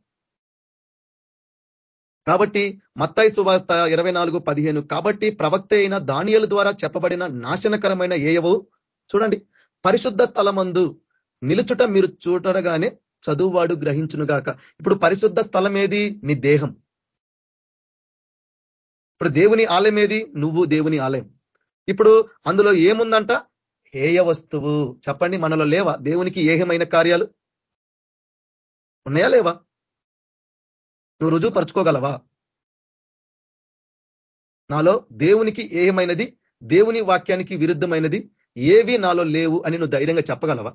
కాబట్టి మత్తాయి సువార్త ఇరవై నాలుగు పదిహేను. కాబట్టి ప్రవక్త అయిన దానియల ద్వారా చెప్పబడిన నాశనకరమైన ఏయవు? చూడండి పరిశుద్ధ స్థలమందు నిలుచుట మీరు చూడగానే చదువువాడు గ్రహించునుగాక ఇప్పుడు పరిశుద్ధ స్థలం ఏది నీ దేహం. ఇప్పుడు దేవుని ఆలయం ఏది? నువ్వు దేవుని ఆలయం. ఇప్పుడు అందులో ఏముందంట? హేయ వస్తువు. చెప్పండి మనలో లేవా? దేవునికి ఏహమైన కార్యాలు? ఉన్నాయా లేవా? నువ్వు రుజువు పరుచుకోగలవా నాలో దేవునికి ఏమైనది దేవుని వాక్యానికి విరుద్ధమైనది? ఏవి నాలో లేవు అని నువ్వు ధైర్యంగా చెప్పగలవా?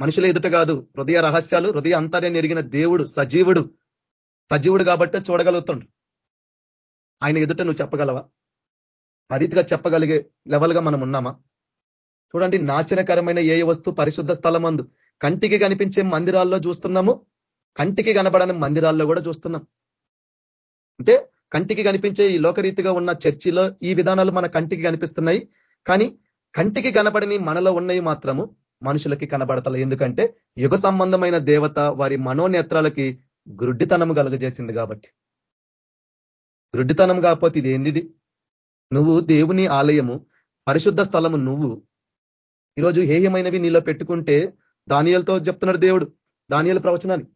మనుషుల ఎదుట కాదు హృదయ రహస్యాలు హృదయ అంతర్యాన్ని ఎరిగిన దేవుడు సజీవుడు. సజీవుడు కాబట్టే చూడగలుగుతుండు. ఆయన ఎదుట నువ్వు చెప్పగలవా? ఆ రీతిగా చెప్పగలిగే లెవెల్గా మనం ఉన్నామా? చూడండి నాశనకరమైన ఏ వస్తువు పరిశుద్ధ స్థలమందు కంటికి కనిపించే మందిరాల్లో చూస్తున్నాము కంటికి కనబడని మందిరాల్లో కూడా చూస్తున్నాం. అంటే కంటికి కనిపించే ఈ లోకరీతిగా ఉన్న చర్చిలో ఈ విధానాలు మన కంటికి కనిపిస్తున్నాయి కానీ కంటికి కనబడని మనలో ఉన్నాయి మాత్రము మనుషులకి కనబడతలే. ఎందుకంటే యుగ సంబంధమైన దేవత వారి మనోనేత్రాలకి గురుడ్డితనం కలుగజేసింది కాబట్టి. గురుడ్డితనం కాకపోతే ఇది ఏంది నువ్వు దేవుని ఆలయము పరిశుద్ధ స్థలము నువ్వు. ఈరోజు హేయమైనవి నీలో పెట్టుకుంటే దానియలతో చెప్తున్నాడు దేవుడు దానియల ప్రవచనాన్ని.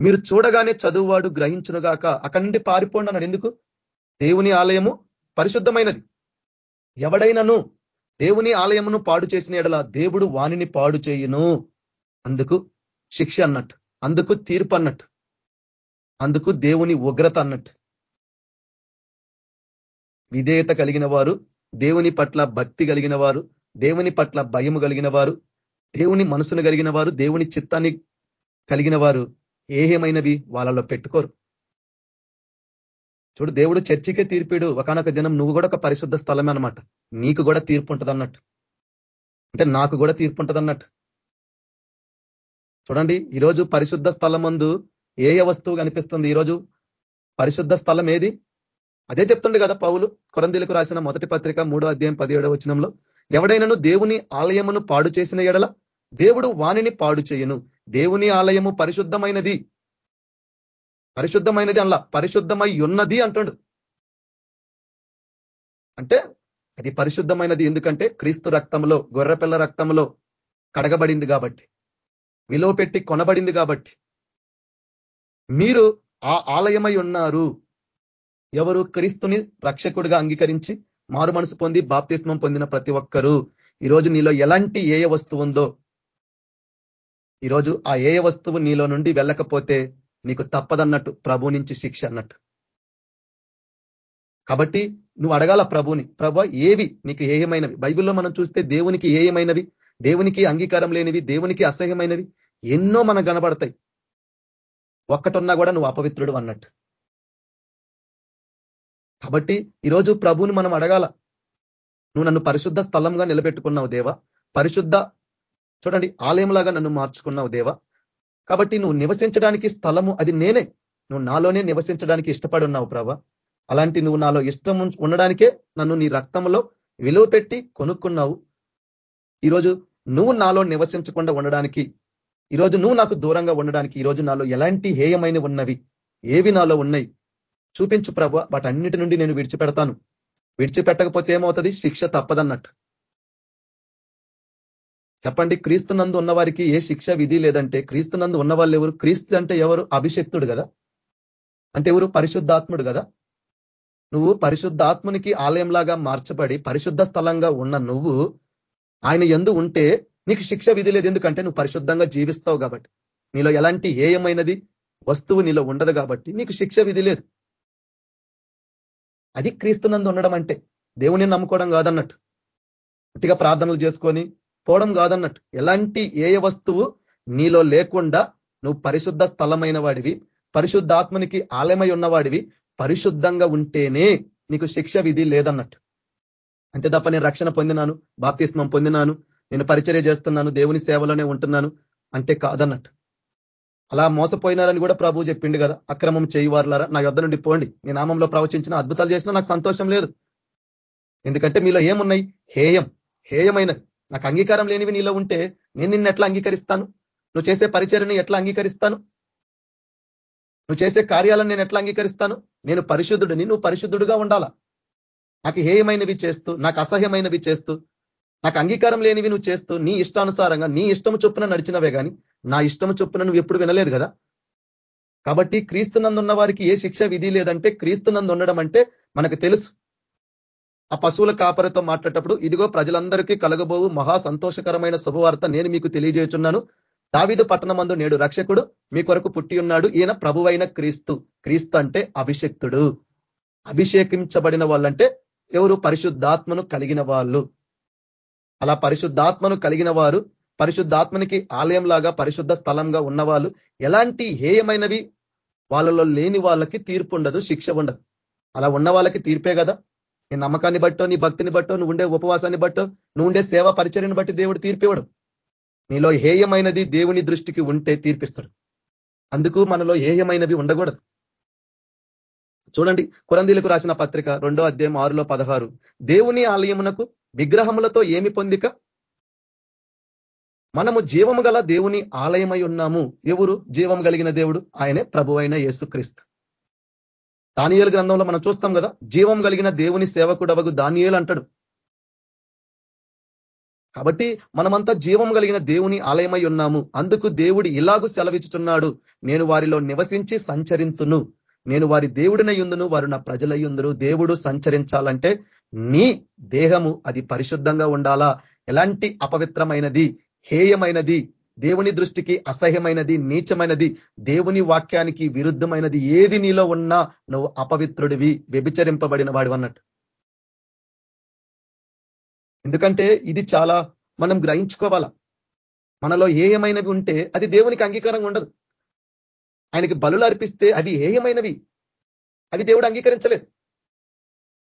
మీరు చూడగానే చదువువాడు గ్రహించునుగాక అక్కడి నుండి పారిపోండి అన్నాడు. ఎందుకు? దేవుని ఆలయము పరిశుద్ధమైనది. ఎవడైనను దేవుని ఆలయమును పాడు చేసిన ఎడల దేవుడు వాణిని పాడు చేయును. అందుకు శిక్ష అన్నట్టు అందుకు తీర్పు అన్నట్టు అందుకు దేవుని ఉగ్రత అన్నట్టు. విధేయత కలిగిన వారు దేవుని పట్ల భక్తి కలిగిన వారు దేవుని పట్ల భయము కలిగిన వారు దేవుని మనసును కలిగిన వారు దేవుని చిత్తాన్ని కలిగిన వారు ఏహేమైనవి వాళ్ళలో పెట్టుకోరు. చూడు దేవుడు చర్చికే తీర్పిడు. ఒకనొక దినం నువ్వు కూడా ఒక పరిశుద్ధ స్థలమే అనమాట నీకు కూడా తీర్పు ఉంటుంది అన్నట్టు అంటే నాకు కూడా తీర్పు ఉంటుంది అన్నట్టు చూడండి ఈరోజు పరిశుద్ధ స్థలం మందు ఏ వస్తువు కనిపిస్తుంది ఈరోజు? పరిశుద్ధ స్థలం ఏది? అదే చెప్తుండే కదా పౌలు కొరందీలకు రాసిన మొదటి పత్రిక మూడో అధ్యాయం పదిహేడో వచనంలో ఎవడైనాను దేవుని ఆలయమును పాడు చేసిన ఎడల దేవుడు వాణిని పాడు చేయను. దేవుని ఆలయము పరిశుద్ధమైనది. పరిశుద్ధమైనది అనలా పరిశుద్ధమై ఉన్నది అంటాడు. అంటే అది పరిశుద్ధమైనది ఎందుకంటే క్రీస్తు రక్తంలో గొర్రెపిల్ల రక్తంలో కడగబడింది కాబట్టి విలువ పెట్టి కొనబడింది కాబట్టి. మీరు ఆ ఆలయమై ఉన్నారు. ఎవరు క్రీస్తుని రక్షకుడిగా అంగీకరించి మారు మనసు పొంది బాప్తిస్మం పొందిన ప్రతి ఒక్కరూ ఈరోజు నీలో ఎలాంటి ఏయ వస్తువు ఉందో ఈరోజు ఆ ఏయ వస్తువు నీలో నుండి వెళ్ళకపోతే నీకు తప్పదన్నట్టు ప్రభు నుంచి శిక్ష అన్నట్టు. కాబట్టి నువ్వు అడగాల ప్రభుని ప్రభ ఏవి నీకు ఏయమైనవి బైబిల్లో మనం చూస్తే దేవునికి ఏయమైనవి దేవునికి అంగీకారం లేనివి దేవునికి అసహ్యమైనవి ఎన్నో మనకు కనబడతాయి. ఒక్కటున్నా కూడా నువ్వు అపవిత్రుడు అన్నట్టు. కాబట్టి ఈరోజు ప్రభుని మనం అడగాల నువ్వు నన్ను పరిశుద్ధ స్థలంగా నిలబెట్టుకున్నావు దేవా పరిశుద్ధ చూడండి ఆలయంలాగా నన్ను మార్చుకున్నావు దేవా. కాబట్టి నువ్వు నివసించడానికి స్థలము అది నేనే నువ్వు నాలోనే నివసించడానికి ఇష్టపడి ఉన్నావు ప్రభా. అలాంటి నువ్వు నాలో ఇష్టం ఉండడానికే నన్ను నీ రక్తంలో విలువ పెట్టి కొనుక్కున్నావు. ఈరోజు నువ్వు నాలో నివసించకుండా ఉండడానికి ఈరోజు నువ్వు నాకు దూరంగా ఉండడానికి ఈరోజు నాలో ఎలాంటి హేయమైన ఉన్నవి ఏవి నాలో ఉన్నాయి చూపించు ప్రభు వాటన్నిటి నుండి నేను విడిచిపెడతాను. విడిచిపెట్టకపోతే ఏమవుతుంది? శిక్ష తప్పదన్నట్టు. చెప్పండి క్రీస్తునందు ఉన్నవారికి ఏ శిక్ష విధి లేదంటే క్రీస్తునందు ఉన్న వాళ్ళు ఎవరు? క్రీస్తు అంటే ఎవరు? అభిషక్తుడు కదా. అంటే ఎవరు? పరిశుద్ధాత్ముడు కదా. నువ్వు పరిశుద్ధాత్మునికి ఆలయంలాగా మార్చబడి పరిశుద్ధ స్థలంగా ఉన్న నువ్వు ఆయన ఎందు ఉంటే నీకు శిక్ష విధి లేదు. ఎందుకంటే నువ్వు పరిశుద్ధంగా జీవిస్తావు కాబట్టి. నీలో ఎలాంటి ఏయమైనది వస్తువు నీలో ఉండదు కాబట్టి నీకు శిక్ష విధి లేదు. అది క్రీస్తునందు ఉండడం అంటే దేవుని నమ్ముకోవడం కాదన్నట్టు. గట్టిగా ప్రార్థనలు చేసుకొని పోవడం కాదన్నట్టు. ఎలాంటి ఏయ వస్తువు నీలో లేకుండా నువ్వు పరిశుద్ధ స్థలమైన వాడివి పరిశుద్ధాత్మనికి ఆలయమై ఉన్నవాడివి పరిశుద్ధంగా ఉంటేనే నీకు శిక్ష విధి లేదన్నట్టు. అంతే తప్ప నేను రక్షణ పొందినాను బాప్తిస్మం పొందినాను నేను పరిచర్య చేస్తున్నాను దేవుని సేవలోనే ఉంటున్నాను అంటే కాదన్నట్టు. అలా మోసపోయినారని కూడా ప్రభు చెప్పిండు కదా అక్రమం చేయవారులారా నా యొద్ధ నుండి పోండి. నీ నామంలో ప్రవచించిన అద్భుతాలు చేసినా నాకు సంతోషం లేదు. ఎందుకంటే మీలో ఏమున్నాయి? హేయం హేయమైన నాకు అంగీకారం లేనివి నీలో ఉంటే నేను నిన్ను ఎట్లా అంగీకరిస్తాను? నువ్వు చేసే పరిచర్ని ఎట్లా అంగీకరిస్తాను? నువ్వు చేసే కార్యాలను నేను ఎట్లా అంగీకరిస్తాను? నేను పరిశుద్ధుడిని నువ్వు పరిశుద్ధుడుగా ఉండాలా? నాకు హేయమైనవి చేస్తూ నాకు అసహ్యమైనవి చేస్తూ నాకు అంగీకారం లేనివి నువ్వు చేస్తూ నీ ఇష్టానుసారంగా నీ ఇష్టము చొప్పున నడిచినవే కానీ నా ఇష్టము చొప్పున నువ్వు ఎప్పుడు వినలేదు కదా? కాబట్టి క్రీస్తునందున్న వారికి ఏ శిక్ష విధి లేదంటే క్రీస్తునందు ఉండడం అంటే మనకు తెలుసు. ఆ పశువుల కాపరితో మాట్లాడేటప్పుడు ఇదిగో ప్రజలందరికీ కలగబోవు మహా సంతోషకరమైన శుభవార్త నేను మీకు తెలియజేస్తున్నాను దావిదు పట్టణమందు నేడు రక్షకుడు మీ కొరకు పుట్టి ఉన్నాడు. ఈయన ప్రభువైన క్రీస్తు. క్రీస్తు అంటే అభిషక్తుడు. అభిషేకించబడిన వాళ్ళంటే ఎవరు? పరిశుద్ధాత్మను కలిగిన వాళ్ళు. అలా పరిశుద్ధాత్మను కలిగిన వారు పరిశుద్ధాత్మనికి ఆలయం లాగా పరిశుద్ధ స్థలంగా ఉన్నవాళ్ళు ఎలాంటి హేయమైనవి వాళ్ళలో లేని వాళ్ళకి తీర్పు ఉండదు శిక్ష ఉండదు. అలా ఉన్న వాళ్ళకి తీర్పే కదా. నీ నమ్మకాన్ని బట్టో నీ భక్తిని బట్టో నువ్వు ఉండే ఉపవాసాన్ని బట్టో నువ్వు ఉండే సేవా పరిచర్ని బట్టి దేవుడు తీర్పివ్వడు. నీలో హేయమైనది దేవుని దృష్టికి ఉంటే తీర్పిస్తాడు. అందుకు మనలో హేయమైనవి ఉండకూడదు. చూడండి కురందీలకు రాసిన పత్రిక రెండో అధ్యాయం ఆరులో పదహారు. దేవుని ఆలయమునకు విగ్రహములతో ఏమి పొందిక? మనము జీవము గల దేవుని ఆలయమై ఉన్నాము. ఎవరు? జీవం కలిగిన దేవుడు ఆయనే ప్రభు అయిన యేసుక్రీస్తు. దానియేలు గ్రంథంలో మనం చూస్తాం కదా జీవం కలిగిన దేవుని సేవకుడవగు దానియేలు అంటాడు. కాబట్టి మనమంతా జీవం కలిగిన దేవుని ఆలయమై ఉన్నాము. అందుకు దేవుడు ఇలాగూ సెలవిచ్చుతున్నాడు నేను వారిలో నివసించి సంచరింతును. నేను వారి దేవుడినై ఉందును వారు నా ప్రజలయ్యుందురు దేవుడు సంచరించాలంటే నీ దేహము అది పరిశుద్ధంగా ఉండాలా? ఎలాంటి అపవిత్రమైనది? హేయమైనది? దేవుని దృష్టికి అసహ్యమైనది? నీచమైనది? దేవుని వాక్యానికి విరుద్ధమైనది? ఏది నీలో ఉన్నా నువ్వు అపవిత్రుడివి వ్యభిచరింపబడిన వాడు అన్నట్టు ఎందుకంటే ఇది చాలా మనం గ్రహించుకోవాలా. మనలో ఏయమైనవి ఉంటే అది దేవునికి అంగీకారంగా ఉండదు. ఆయనకి బలులు అర్పిస్తే అవి ఏయమైనవి. అవి దేవుడు అంగీకరించలేదు.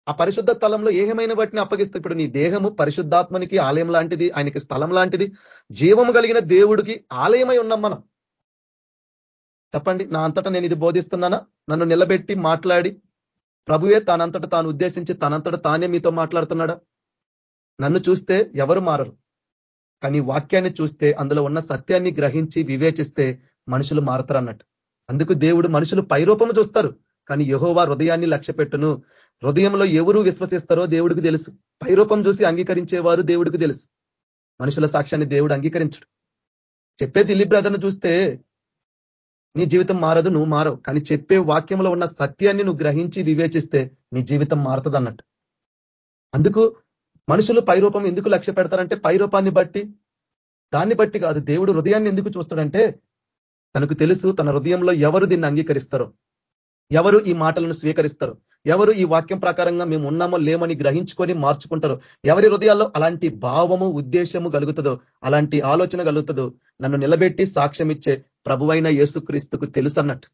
ఆ పరిశుద్ధ స్థలంలో ఏమైన వాటిని అప్పగిస్తే ఇప్పుడు నీ దేహము పరిశుద్ధాత్మనికి ఆలయం లాంటిది ఆయనకి స్థలం లాంటిది జీవము కలిగిన దేవుడికి ఆలయమై ఉన్నాం మనం. చెప్పండి నా అంతటా నేను ఇది బోధిస్తున్నానా? నన్ను నిలబెట్టి మాట్లాడి ప్రభువే తనంతట తాను ఉద్దేశించి తనంతట తానే మీతో మాట్లాడుతున్నాడా? నన్ను చూస్తే ఎవరు మారరు. కానీ వాక్యాన్ని చూస్తే అందులో ఉన్న సత్యాన్ని గ్రహించి వివేచిస్తే మనుషులు మారతారు అన్నట్టు అందుకు దేవుడు మనుషులు పైరూపము చూస్తారు. కానీ యహోవా హృదయాన్ని లక్ష్య పెట్టును హృదయంలో ఎవరు విశ్వసిస్తారో దేవుడికి తెలుసు. పైరూపం చూసి అంగీకరించేవారు దేవుడికి తెలుసు. మనుషుల సాక్ష్యాన్ని దేవుడు అంగీకరించడు. చెప్పే దిల్లీ బ్రదర్ను చూస్తే నీ జీవితం మారదు నువ్వు మారవు. కానీ చెప్పే వాక్యంలో ఉన్న సత్యాన్ని నువ్వు గ్రహించి వివేచిస్తే నీ జీవితం మారుతుంది అన్నట్టు అందుకు మనుషులు పైరూపం ఎందుకు లక్ష్య పెడతారంటే పైరూపాన్ని బట్టి. దాన్ని బట్టి కాదు దేవుడు హృదయాన్ని ఎందుకు చూస్తాడంటే తనకు తెలుసు తన హృదయంలో ఎవరు దీన్ని అంగీకరిస్తారో? ఎవరు ఈ మాటలను స్వీకరిస్తారు? ఎవరు ఈ వాక్యం ప్రకారంగా మేము ఉన్నామో లేమని గ్రహించుకొని మార్చుకుంటారు? ఎవరి హృదయాల్లో అలాంటి భావము ఉద్దేశము కలుగుతుందో అలాంటి ఆలోచన కలుగుతుందో నన్ను నిలబెట్టి సాక్ష్యం ఇచ్చే ప్రభువైన యేసుక్రీస్తుకు తెలుసు అన్నట్టు.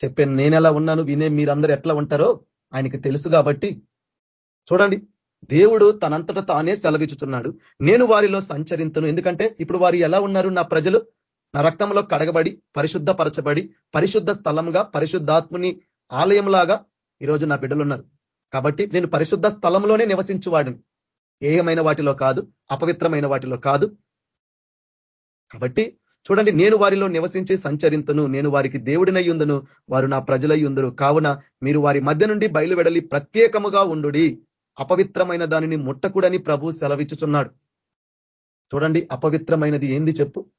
చెప్పే నేను ఎలా ఉన్నాను వినే మీరందరూ ఎట్లా ఉంటారో ఆయనకి తెలుసు కాబట్టి. చూడండి దేవుడు తనంతట తానే సెలవిచ్చుతున్నాడు. నేను వారిలో సంచరింతును. ఎందుకంటే ఇప్పుడు వారు ఎలా ఉన్నారు? నా ప్రజలు నా రక్తంలో కడగబడి పరిశుద్ధపరచబడి పరిశుద్ధ స్థలంగా పరిశుద్ధాత్ముని ఆలయంలాగా ఈరోజు నా బిడ్డలు ఉన్నారు కాబట్టి నేను పరిశుద్ధ స్థలంలోనే నివసించువాడిని. ఏయమైన వాటిలో కాదు అపవిత్రమైన వాటిలో కాదు. కాబట్టి చూడండి నేను వారిలో నివసించి సంచరింతును. నేను వారికి దేవుడినై ఉందను. వారు నా ప్రజలై ఉందరు. కావున మీరు వారి మధ్య నుండి బయలువెడలి ప్రత్యేకముగా ఉండు అపవిత్రమైన దానిని ముట్టకూడని ప్రభు సెలవిచ్చుచున్నాడు. చూడండి అపవిత్రమైనది ఏంది చెప్పు?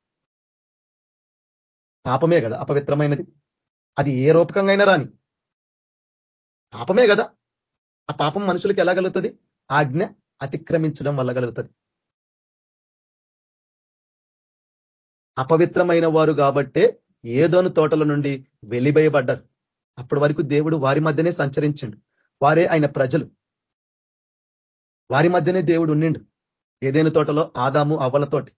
పాపమే కదా అపవిత్రమైనది? అది ఏ రూపకంగా రాని. పాపమే కదా? ఆ పాపం మనుషులకు ఎలా కలుగుతుంది? ఆజ్ఞ అతిక్రమించడం వల్ల కలుగుతుంది. అపవిత్రమైన వారు కాబట్టే ఏదోను తోటల నుండి వెలిబయబడ్డారు. అప్పటి వరకు దేవుడు వారి మధ్యనే సంచరించిండు. వారే ఆయన ప్రజలు. వారి మధ్యనే దేవుడు ఉండిండు. ఏదైనా తోటలో ఆదాము అవలతోటి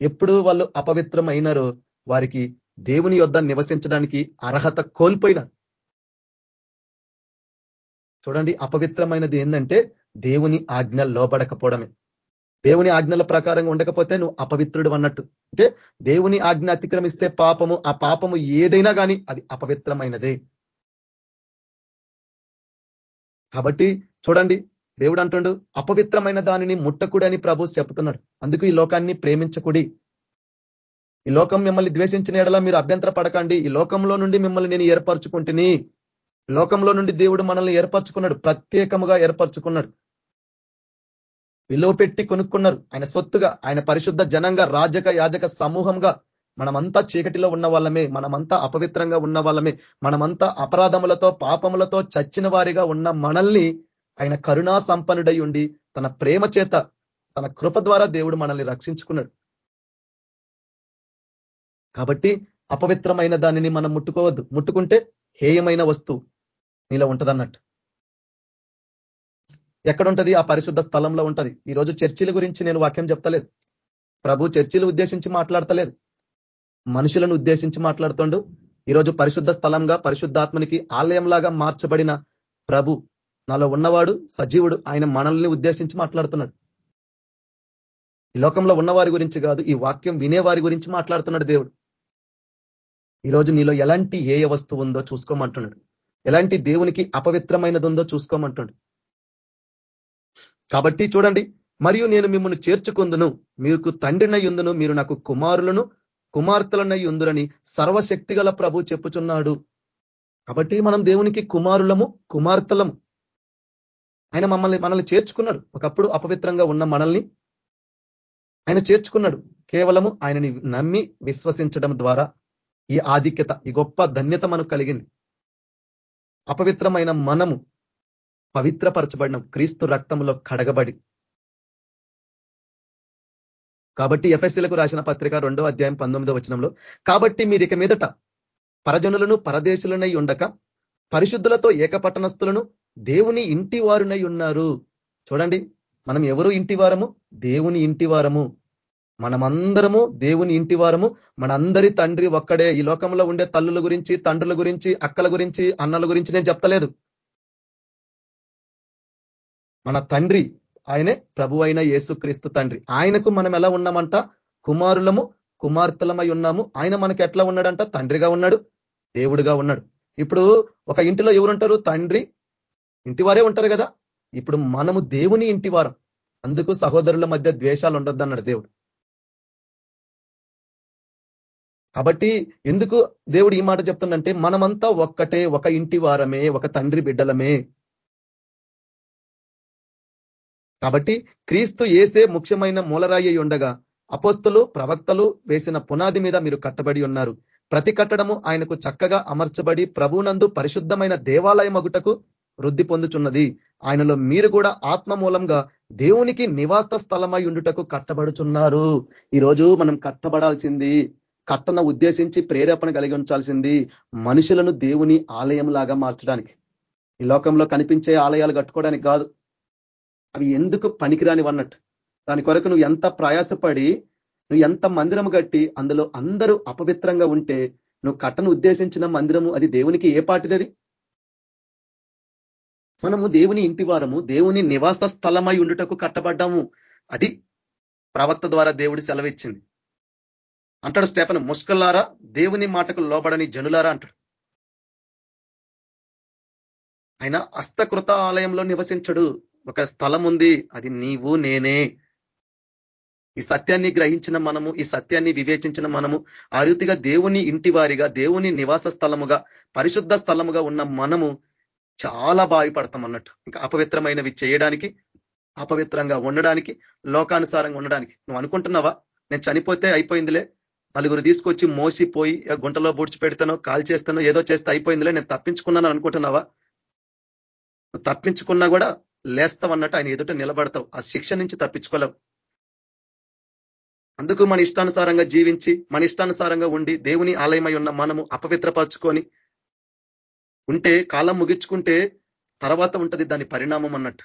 ఎప్పుడు వాళ్ళు అపవిత్రం అయినారో వారికి దేవుని యొద్ నివసించడానికి అర్హత కోల్పోయిన. చూడండి అపవిత్రమైనది ఏంటంటే దేవుని ఆజ్ఞ లోపడకపోవడమే దేవుని ఆజ్ఞల ప్రకారంగా ఉండకపోతే నువ్వు అపవిత్రుడు అన్నట్టు. అంటే దేవుని ఆజ్ఞ అతిక్రమిస్తే పాపము ఆ పాపము ఏదైనా కానీ అది అపవిత్రమైనదే. కాబట్టి చూడండి దేవుడు అంటుండు అపవిత్రమైన దానిని ముట్టకుడని ప్రభు చెప్తున్నాడు అందుకు ఈ లోకాన్ని ప్రేమించకుడి. ఈ లోకం మిమ్మల్ని ద్వేషించిన ఎడలా మీరు అభ్యంతర పడకండి ఈ లోకంలో నుండి మిమ్మల్ని నేను ఏర్పరచుకుంటుని. లోకంలో నుండి దేవుడు మనల్ని ఏర్పరచుకున్నాడు. ప్రత్యేకముగా ఏర్పరచుకున్నాడు. విలువ పెట్టి కొనుక్కున్నారు. ఆయన సొత్తుగా ఆయన పరిశుద్ధ జనంగా రాజక యాజక సమూహంగా మనమంతా చీకటిలో ఉన్న వాళ్ళమే. మనమంతా అపవిత్రంగా ఉన్న వాళ్ళమే. మనమంతా అపరాధములతో పాపములతో చచ్చిన వారిగా ఉన్న మనల్ని ఆయన కరుణా సంపన్నుడై ఉండి తన ప్రేమ చేత తన కృప ద్వారా దేవుడు మనల్ని రక్షించుకున్నాడు. కాబట్టి అపవిత్రమైన దానిని మనం ముట్టుకోవద్దు. ముట్టుకుంటే హేయమైన వస్తువు నీలో ఉంటదన్నట్టు. ఎక్కడుంటది? ఆ పరిశుద్ధ స్థలంలో ఉంటది. ఈరోజు చర్చిల గురించి నేను వాక్యం చెప్తలేదు. ప్రభు చర్చిలు ఉద్దేశించి మాట్లాడతలేదు. మనుషులను ఉద్దేశించి మాట్లాడుతుండు. ఈరోజు పరిశుద్ధ స్థలంగా పరిశుద్ధాత్మనికి ఆలయంలాగా మార్చబడిన ప్రభు నాలో ఉన్నవాడు సజీవుడు. ఆయన మనల్ని ఉద్దేశించి మాట్లాడుతున్నాడు. ఈ లోకంలో ఉన్నవారి గురించి కాదు ఈ వాక్యం వినేవారి గురించి మాట్లాడుతున్నాడు దేవుడు. ఈరోజు నీలో ఎలాంటి ఏ వస్తువు ఉందో చూసుకోమంటున్నాడు. ఎలాంటి దేవునికి అపవిత్రమైనది ఉందో చూసుకోమంటున్నాడు. కాబట్టి చూడండి మరియు నేను మిమ్మల్ని చేర్చుకుందును. మీకు తండ్రినై ఉందును మీరు నాకు కుమారులను కుమార్తెలనై ఉందురని సర్వశక్తి గల ప్రభు చెప్పుచున్నాడు. కాబట్టి మనం దేవునికి కుమారులము కుమార్తెలము. ఆయన మమ్మల్ని మనల్ని చేర్చుకున్నాడు. ఒకప్పుడు అపవిత్రంగా ఉన్న మనల్ని ఆయన చేర్చుకున్నాడు. కేవలము ఆయనని నమ్మి విశ్వసించడం ద్వారా ఈ ఆధిక్యత ఈ గొప్ప ధన్యత మనకు కలిగింది. అపవిత్రమైన మనము పవిత్రపరచబడిన క్రీస్తు రక్తంలో కడగబడి కాబట్టి ఎఫ్ఎస్సీలకు రాసిన పత్రిక రెండో అధ్యాయం పంతొమ్మిదో వచనంలో కాబట్టి మీరు ఇక మీదట పరజనులను పరదేశులనై ఉండక పరిశుద్ధులతో ఏకపట్టణస్థులను దేవుని ఇంటి వారునై ఉన్నారు. చూడండి మనం ఎవరు ఇంటి వారము? దేవుని ఇంటి వారము. మనమందరము దేవుని ఇంటి వారము. మనందరి తండ్రి ఒక్కడే. ఈ లోకంలో ఉండే తల్లుల గురించి తండ్రుల గురించి అక్కల గురించి అన్నల గురించి నేను చెప్తలేదు. మన తండ్రి ఆయనే ప్రభు అయిన యేసుక్రీస్తు తండ్రి. ఆయనకు మనం ఎలా ఉన్నామంట? కుమారులము కుమార్తెలమై ఉన్నాము. ఆయన మనకి ఎట్లా ఉన్నాడంట? తండ్రిగా ఉన్నాడు దేవుడిగా ఉన్నాడు. ఇప్పుడు ఒక ఇంటిలో ఎవరుంటారు? తండ్రి ఇంటి వారే ఉంటారు కదా. ఇప్పుడు మనము దేవుని ఇంటి వారం అందుకు సహోదరుల మధ్య ద్వేషాలు ఉండొద్దు అన్నాడు దేవుడు. కాబట్టి ఎందుకు దేవుడు ఈ మాట చెప్తుండంటే మనమంతా ఒక్కటే ఒక ఇంటి వారమే ఒక తండ్రి బిడ్డలమే. కాబట్టి క్రీస్తు ఏసే ముఖ్యమైన మూలరాయి ఉండగా అపోస్తులు ప్రవక్తలు వేసిన పునాది మీద మీరు కట్టబడి ఉన్నారు. ప్రతి కట్టడము ఆయనకు చక్కగా అమర్చబడి ప్రభునందు పరిశుద్ధమైన దేవాలయమగుటకు వృద్ధి పొందుచున్నది. ఆయనలో మీరు కూడా ఆత్మ మూలంగా దేవునికి నివాస స్థలమై ఉండుటకు కట్టబడుచున్నారు. ఈరోజు మనం కట్టబడాల్సింది కట్టన ఉద్దేశించి ప్రేరేపణ కలిగి ఉంచాల్సింది మనుషులను దేవుని ఆలయం లాగా మార్చడానికి. ఈ లోకంలో కనిపించే ఆలయాలు కట్టుకోవడానికి కాదు. అవి ఎందుకు పనికిరాని అన్నట్టు దాని కొరకు నువ్వు ఎంత ప్రయాసపడి నువ్వు ఎంత మందిరము కట్టి అందులో అందరూ అపవిత్రంగా ఉంటే నువ్వు కట్టను ఉద్దేశించిన మందిరము అది దేవునికి ఏ పాటిది మనము దేవుని ఇంటి వారము దేవుని నివాస స్థలమై ఉండుటకు కట్టబడ్డాము. అది ప్రవక్త ద్వారా దేవుడి సెలవిచ్చింది. అంటాడు స్టేపన్ ముస్కల్లారా దేవుని మాటకు లోబడని జనులారా అంటాడు. ఆయన హస్తకృత ఆలయంలో నివసించడు. ఒక స్థలం ఉంది అది నీవు నేనే. ఈ సత్యాన్ని గ్రహించిన మనము ఈ సత్యాన్ని వివేచించిన మనము ఆ రీతిగా దేవుని ఇంటి వారిగా దేవుని నివాస స్థలముగా పరిశుద్ధ స్థలముగా ఉన్న మనము చాలా బాధపడతాం అన్నట్టు. ఇంకా అపవిత్రమైనవి చేయడానికి అపవిత్రంగా ఉండడానికి లోకానుసారంగా ఉండడానికి. నువ్వు అనుకుంటున్నావా? నేను చనిపోతే అయిపోయిందిలే. నలుగురు తీసుకొచ్చి మోసిపోయి గుంటలో బూడ్చి పెడతానో కాల్ చేస్తానో ఏదో చేస్తే అయిపోయిందిలే. నేను తప్పించుకున్నాను అనుకుంటున్నావా? తప్పించుకున్నా కూడా లేస్తావన్నట్టు ఆయన ఎదుట నిలబడతావు. ఆ శిక్ష నుంచి తప్పించుకోలేవు. అందుకు మన ఇష్టానుసారంగా జీవించి మన ఇష్టానుసారంగా ఉండి దేవుని ఆలయమై ఉన్న మనము అపవిత్రపరచుకొని ఉంటే కాలం ముగించుకుంటే తర్వాత ఉంటది దాని పరిణామం అన్నట్టు.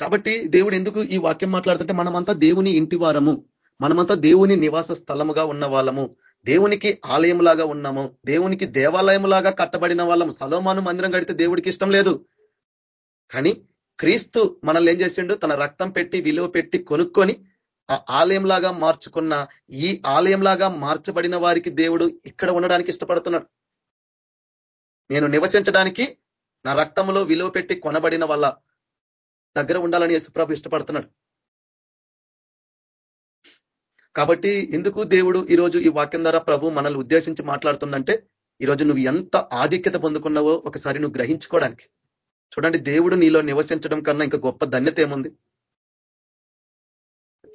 కాబట్టి దేవుడు ఎందుకు ఈ వాక్యం మాట్లాడుతుంటే మనమంతా దేవుని ఇంటి వారము మనమంతా దేవుని నివాస స్థలముగా ఉన్న వాళ్ళము దేవునికి ఆలయంలాగా ఉన్నాము దేవునికి దేవాలయంలాగా కట్టబడిన వాళ్ళము. సలోమాను మందిరం కడితే దేవుడికి ఇష్టం లేదు. కానీ క్రీస్తు మనల్ని ఏం చేసిండు? తన రక్తం పెట్టి విలువ పెట్టి కొనుక్కొని ఆ ఆలయంలాగా మార్చుకున్న ఈ ఆలయంలాగా మార్చబడిన వారికి దేవుడు ఇక్కడ ఉండడానికి ఇష్టపడుతున్నాడు. నేను నివసించడానికి నా రక్తంలో విలువ పెట్టి కొనబడిన వల్ల దగ్గర ఉండాలని యశుప్రభు ఇష్టపడుతున్నాడు. కాబట్టి ఎందుకు దేవుడు ఈరోజు ఈ వాక్యం ద్వారా ప్రభు మనల్ని ఉద్దేశించి మాట్లాడుతుందంటే ఈరోజు నువ్వు ఎంత ఆధిక్యత పొందుకున్నావో ఒకసారి నువ్వు గ్రహించుకోవడానికి. చూడండి దేవుడు నీలో నివసించడం కన్నా ఇంకా గొప్ప ధన్యత ఏముంది?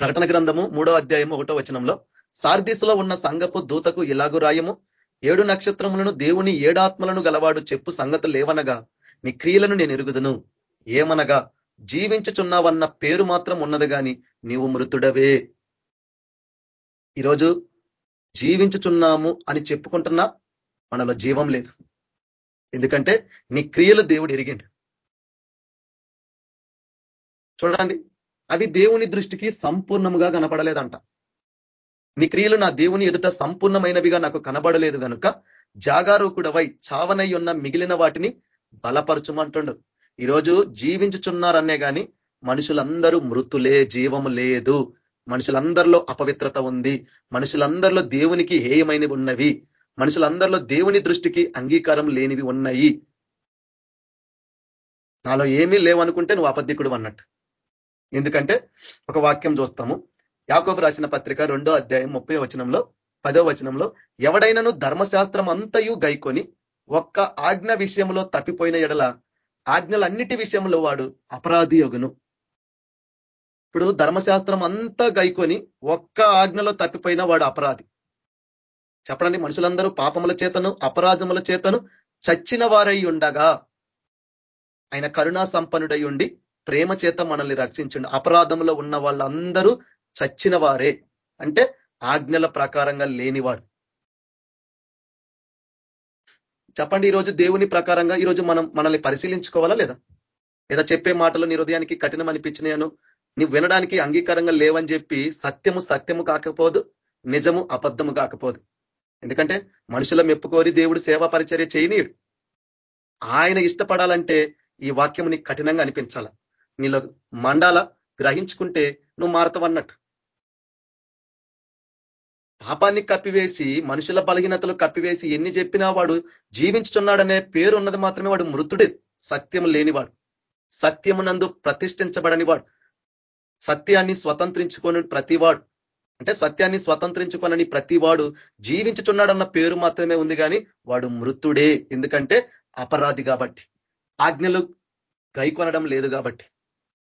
ప్రకటన గ్రంథము మూడో అధ్యాయము ఒకటో వచనంలో సార్దీసులో ఉన్న సంగపు దూతకు ఇలాగు రాయము. ఏడు నక్షత్రములను దేవుని ఏడాత్మలను గలవాడు చెప్పు సంగతులు లేవనగా నీ క్రియలను నేను ఎరుగుదును. ఏమనగా జీవించుచున్నావన్న పేరు మాత్రం ఉన్నది గాని నీవు మృతుడవే. ఈరోజు జీవించుచున్నాము అని చెప్పుకుంటున్నా మనలో జీవం లేదు. ఎందుకంటే నీ క్రియలు దేవుడు ఎరిగిండు. చూడండి అవి దేవుని దృష్టికి సంపూర్ణముగా కనపడలేదంట. నీ క్రియలు నా దేవుని ఎదుట సంపూర్ణమైనవిగా నాకు కనబడలేదు కనుక జాగారూకుడవై చావనై ఉన్న మిగిలిన వాటిని బలపరచుమంటుండు. ఈరోజు జీవించుచున్నారనే కానీ మనుషులందరూ మృతులే జీవము లేదు. మనుషులందరిలో అపవిత్రత ఉంది. మనుషులందరిలో దేవునికి హేయమైనవి ఉన్నవి. మనుషులందరిలో దేవుని దృష్టికి అంగీకారం లేనివి ఉన్నాయి. నాలో ఏమీ లేవనుకుంటే నువ్వు అబద్ధికుడు అన్నట్టు. ఎందుకంటే ఒక వాక్యం చూస్తాము. యాకోబు రాసిన పత్రిక రెండో అధ్యాయం ముప్పై వచనంలో పదో వచనంలో ఎవడైనాను ధర్మశాస్త్రం అంతయు గైకొని ఒక్క ఆజ్ఞ విషయంలో తప్పిపోయిన ఎడల ఆజ్ఞలన్నిటి విషయంలో వాడు అపరాధి యొగును. ఇప్పుడు ధర్మశాస్త్రం అంతా గైకొని ఒక్క ఆజ్ఞలో తప్పిపోయిన వాడు అపరాధి. చెప్పడండి మనుషులందరూ పాపముల చేతను అపరాధముల చేతను చచ్చిన వారై ఉండగా ఆయన కరుణా సంపన్నుడై ఉండి ప్రేమ చేత మనల్ని రక్షించండి. అపరాధంలో ఉన్న వాళ్ళందరూ చచ్చిన వారే అంటే ఆజ్ఞల ప్రకారంగా లేనివాడు. చెప్పండి ఈరోజు దేవుని ప్రకారంగా ఈరోజు మనం మనల్ని పరిశీలించుకోవాలా లేదా? లేదా చెప్పే మాటలు నీ హృదయానికి కఠినం అనిపించినాయను? నువ్వు వినడానికి అంగీకారంగా లేవని చెప్పి సత్యము సత్యము కాకపోదు నిజము అబద్ధము కాకపోదు. ఎందుకంటే మనుషుల మెప్పుకోరి దేవుడు సేవా పరిచర్య చేయనీయుడు. ఆయన ఇష్టపడాలంటే ఈ వాక్యం నీకు కఠినంగా అనిపించాల? నీలో మండాల గ్రహించుకుంటే నువ్వు మారతవన్నట్టు. పాపాన్ని కప్పివేసి మనుషుల బలహీనతలు కప్పివేసి ఎన్ని చెప్పినా వాడు జీవించుతున్నాడనే పేరు ఉన్నది మాత్రమే వాడు మృతుడే. సత్యం లేనివాడు. సత్యమునందు ప్రతిష్ఠించబడని వాడు. సత్యాన్ని స్వతంత్రించుకొని ప్రతివాడు. అంటే సత్యాన్ని స్వతంత్రించుకొనని ప్రతివాడు జీవించుచున్నాడన్న పేరు మాత్రమే ఉంది కానీ వాడు మృతుడే. ఎందుకంటే అపరాధి కాబట్టి. ఆజ్ఞలు గైకొనడం లేదు కాబట్టి.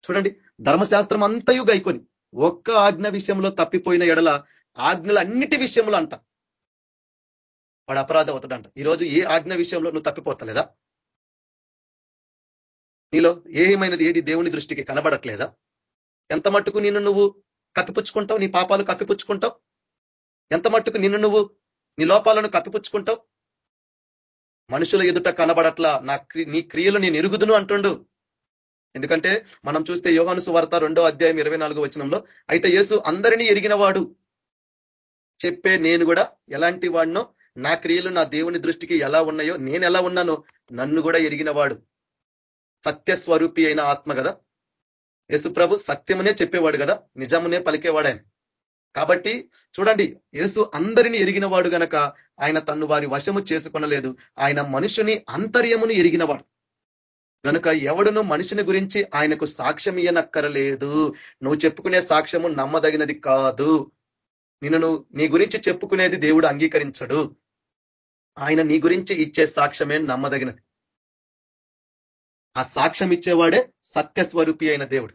చూడండి ధర్మశాస్త్రం అంతయు గైకొని ఒక్క ఆజ్ఞ విషయంలో తప్పిపోయిన ఎడల ఆజ్ఞలు అన్నిటి విషయంలో అంట. వాడు అపరాధం అవుతాడంట ఈరోజు ఏ ఆజ్ఞ విషయంలో నువ్వు తప్పిపోతలేదా? నీలో ఏమైనది ఏది దేవుని దృష్టికి కనబడట్లేదా? ఎంత మట్టుకు నిన్ను నువ్వు కప్పిపుచ్చుకుంటావు? నీ పాపాలు కప్పిపుచ్చుకుంటావు? ఎంత మట్టుకు నిన్ను నువ్వు నీ లోపాలను కప్పిపుచ్చుకుంటావు? మనుషుల ఎదుట కనబడట్లా నా నీ క్రియలు నేను ఎరుగుదును అంటుండు. ఎందుకంటే మనం చూస్తే యోహాను సువార్త రెండో అధ్యాయం ఇరవై నాలుగో వచనంలో అయితే యేసు అందరినీ ఎరిగిన వాడు చెప్పే నేను కూడా ఎలాంటి వాడినో నా క్రియలు నా దేవుని దృష్టికి ఎలా ఉన్నాయో నేను ఎలా ఉన్నానో నన్ను కూడా ఎరిగిన వాడు సత్యస్వరూపి అయిన ఆత్మ కదా. యేసు ప్రభు సత్యమునే చెప్పేవాడు కదా నిజమునే పలికేవాడు ఆయన కాబట్టి చూడండి యేసు అందరిని ఎరిగిన వాడు గనక ఆయన తన్ను వారి వశము చేసుకొనలేదు. ఆయన మనుషుని అంతర్యమును ఎరిగినవాడు. కనుక ఎవడును మనుషుని గురించి ఆయనకు సాక్ష్యం ఇయ్యనక్కరలేదు. నువ్వు చెప్పుకునే సాక్ష్యము నమ్మదగినది కాదు. నిన్ను నీ గురించి చెప్పుకునేది దేవుడు అంగీకరించడు. ఆయన నీ గురించి ఇచ్చే సాక్ష్యమే నమ్మదగినది. ఆ సాక్ష్యం ఇచ్చేవాడే సత్యస్వరూపి అయిన దేవుడు.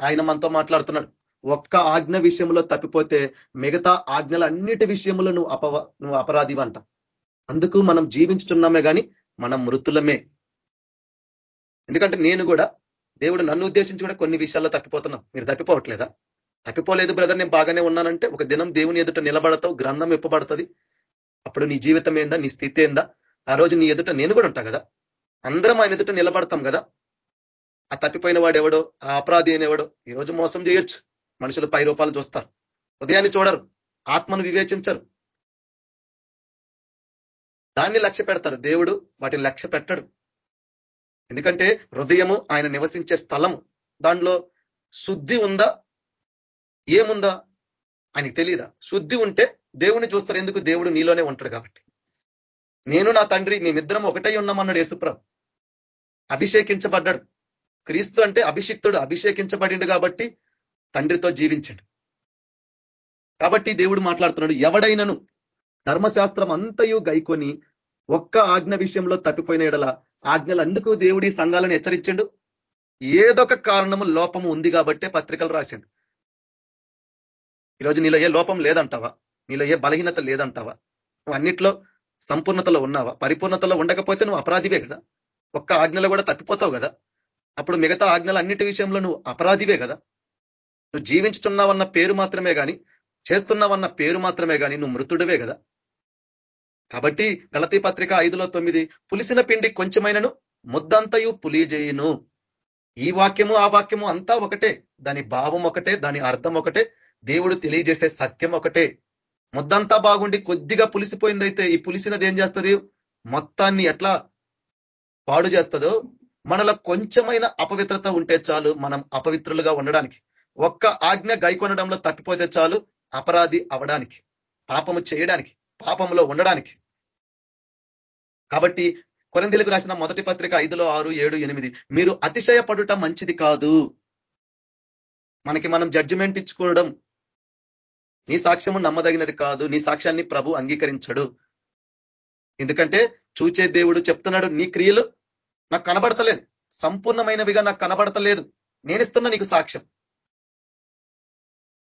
ఆయన మనతో మాట్లాడుతున్నాడు. ఒక్క ఆజ్ఞ విషయంలో తప్పిపోతే మిగతా ఆజ్ఞలన్నిటి విషయంలో నువ్వు అపవ నువ్వు అపరాధివంట అందుకు మనం జీవించుతున్నామే కానీ మనం మృతులమే. ఎందుకంటే నేను కూడా దేవుడు నన్ను ఉద్దేశించి కూడా కొన్ని విషయాల్లో తప్పిపోతున్నాం. మీరు తప్పిపోవట్లేదా? తప్పిపోలేదు బ్రదర్ నేను బాగానే ఉన్నానంటే ఒక దినం దేవుని ఎదుట నిలబడతావు గ్రంథం ఇప్పబడుతుంది. అప్పుడు నీ జీవితం ఏందా? నీ స్థితి ఏందా? ఆ రోజు నీ ఎదుట నేను కూడా ఉంటా కదా? అందరం ఆయన ఎదుట నిలబడతాం కదా? ఆ తప్పిపోయిన వాడు ఎవడో? ఆ అపరాధి అయినవాడో ఈరోజు మోసం చేయొచ్చు. మనుషులు పై రూపాలు చూస్తారు. హృదయాన్ని చూడరు. ఆత్మను వివేచించరు. దాన్ని లక్ష్య పెడతారు. దేవుడు వాటిని లక్ష్య పెట్టడు. ఎందుకంటే హృదయము ఆయన నివసించే స్థలము. దానిలో శుద్ధి ఉందా? ఏముందా? ఆయనకి తెలియదా శుద్ధి ఉంటే దేవుని చూస్తారు. ఎందుకు? దేవుడు నీలోనే ఉంటాడు కాబట్టి. నేను నా తండ్రి మేమిద్దరం ఒకటై ఉన్నామన్నాడు యేసుప్రభు. అభిషేకించబడ్డాడు. క్రీస్తు అంటే అభిషిక్తుడు అభిషేకించబడిండు కాబట్టి తండ్రితో జీవించాడు. కాబట్టి దేవుడు మాట్లాడుతున్నాడు ఎవడైనను? ధర్మశాస్త్రం అంతయు గైకొని ఒక్క ఆజ్ఞ విషయంలో తప్పిపోయిన ఎడల ఆజ్ఞలు అందుకు దేవుడి సంఘాలను హెచ్చరించండు. ఏదొక కారణము లోపము ఉంది కాబట్టే పత్రికలు రాసిండు. ఈరోజు నీలో ఏ లోపం లేదంటావా? నీలో ఏ బలహీనత లేదంటావా? నువ్వు అన్నిట్లో సంపూర్ణతలో ఉన్నావా? పరిపూర్ణతలో ఉండకపోతే నువ్వు అపరాధివే కదా? ఒక్క ఆజ్ఞలో కూడా తప్పిపోతావు కదా? అప్పుడు మిగతా ఆజ్ఞలు అన్నిటి విషయంలో నువ్వు అపరాధివే కదా? నువ్వు జీవించుతున్నావన్న పేరు మాత్రమే కానీ చేస్తున్నావన్న పేరు మాత్రమే కానీ నువ్వు మృతుడివే కదా? కాబట్టి గలతీ పత్రిక ఐదులో తొమ్మిది పులిసిన పిండి కొంచెమైనను ముద్దంతయు పులిజేయును. ఈ వాక్యము ఆ వాక్యము అంతా ఒకటే. దాని భావం ఒకటే దాని అర్థం ఒకటే. దేవుడు తెలియజేసే సత్యం ఒకటే. ముద్దంతా బాగుండి కొద్దిగా పులిసిపోయిందైతే ఈ పులిసినది ఏం చేస్తుంది? మొత్తాన్ని ఎట్లా పాడు చేస్తుందో మనలో కొంచెమైన అపవిత్రత ఉంటే చాలు మనం అపవిత్రులుగా ఉండడానికి. ఒక్క ఆజ్ఞ గైకొనడంలో తప్పిపోతే చాలు అపరాధి అవడానికి పాపము చేయడానికి. పాపంలో ఉండడానికి. కాబట్టి కొరందిలకు రాసిన మొదటి పత్రిక ఐదులో ఆరు ఏడు ఎనిమిది. మీరు అతిశయపడుట మంచిది కాదు. మనకి మనం జడ్జిమెంట్ ఇచ్చుకోవడం నీ సాక్ష్యము నమ్మదగినది కాదు. నీ సాక్ష్యాన్ని ప్రభు అంగీకరించడు. ఎందుకంటే చూచే దేవుడు చెప్తున్నాడు నీ క్రియలు నాకు కనబడతలేదు. సంపూర్ణమైనవిగా నాకు కనబడతలేదు. నేనిస్తున్నా నీకు సాక్ష్యం.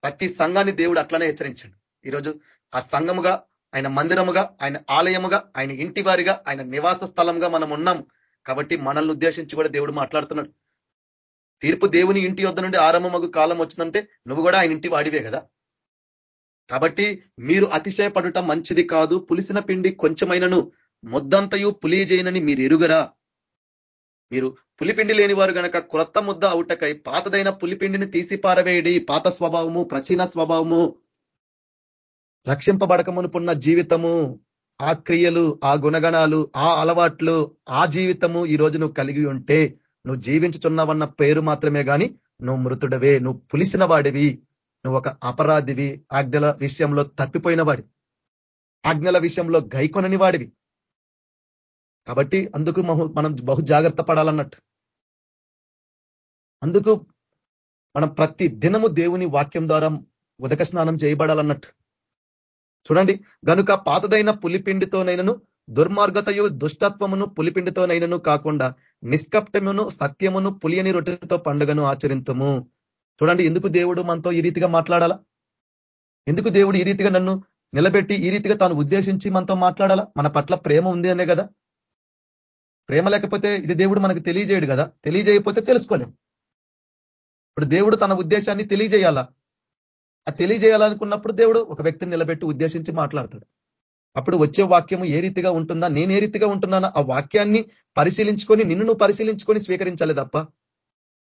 ప్రతి సంఘాన్ని దేవుడు అట్లనే హెచ్చరించాడు. ఈరోజు ఆ సంఘముగా ఆయన మందిరముగా ఆయన ఆలయముగా ఆయన ఇంటి వారిగా ఆయన నివాస స్థలంగా మనం ఉన్నాం. కాబట్టి మనల్ని ఉద్దేశించి కూడా దేవుడు మాట్లాడుతున్నాడు. తీర్పు దేవుని ఇంటి వద్ద నుండి ఆరంభమగు కాలం వచ్చిందంటే నువ్వు కూడా ఆయన ఇంటి వాడివే కదా. కాబట్టి మీరు అతిశయపడటం మంచిది కాదు పులిసిన పిండి కొంచెమైనను ముద్దంతయు పులియజేయనని మీరు ఎరుగరా. మీరు పులిపిండి లేని వారు గనక క్రొత్త ముద్ద అవుటకై పాతదైన పులిపిండిని తీసి పారవేయడి పాత స్వభావము ప్రాచీన స్వభావము రక్షింపబడకమునుపున్న జీవితము ఆ క్రియలు ఆ గుణగణాలు ఆ అలవాట్లు ఆ జీవితము ఈ రోజు నువ్వు కలిగి ఉంటే నువ్వు జీవించుచున్నావన్న పేరు మాత్రమే కానీ నువ్వు మృతుడవే నువ్వు పులిసిన వాడివి నువ్వు ఒక అపరాధివి ఆజ్ఞల విషయంలో తప్పిపోయిన వాడి ఆజ్ఞల విషయంలో గైకొనని వాడివి. కాబట్టి అందుకు మనం బహు జాగ్రత్త పడాలన్నట్టు. అందుకు మనం ప్రతి దినము దేవుని వాక్యం ద్వారా ఉదక స్నానం చేయబడాలన్నట్టు. చూడండి గనుక పాతదైన పులిపిండితోనైనను దుర్మార్గతయు దుష్టత్వమును పులిపిండితోనైనను కాకుండా నిష్కప్టమును సత్యమును పులియని రొట్టెతో పండుగను ఆచరింతము. చూడండి ఎందుకు దేవుడు మనతో ఈ రీతిగా మాట్లాడాలా? ఎందుకు దేవుడు ఈ రీతిగా నన్ను నిలబెట్టి ఈ రీతిగా తాను ఉద్దేశించి మనతో మాట్లాడాలా? మన పట్ల ప్రేమ ఉంది అనే కదా? ప్రేమ లేకపోతే ఇది దేవుడు మనకు తెలియజేయడు కదా? తెలియజేయకపోతే తెలుసుకోలేం. ఇప్పుడు దేవుడు తన ఉద్దేశాన్ని తెలియజేయాలా? ఆ తెలియజేయాలనుకున్నప్పుడు దేవుడు ఒక వ్యక్తిని నిలబెట్టి ఉద్దేశించి మాట్లాడతాడు. అప్పుడు వచ్చే వాక్యము ఏ రీతిగా ఉంటుందా నేను ఏ రీతిగా ఉంటున్నానా ఆ వాక్యాన్ని పరిశీలించుకొని నిన్ను నువ్వు పరిశీలించుకొని స్వీకరించాలి తప్ప.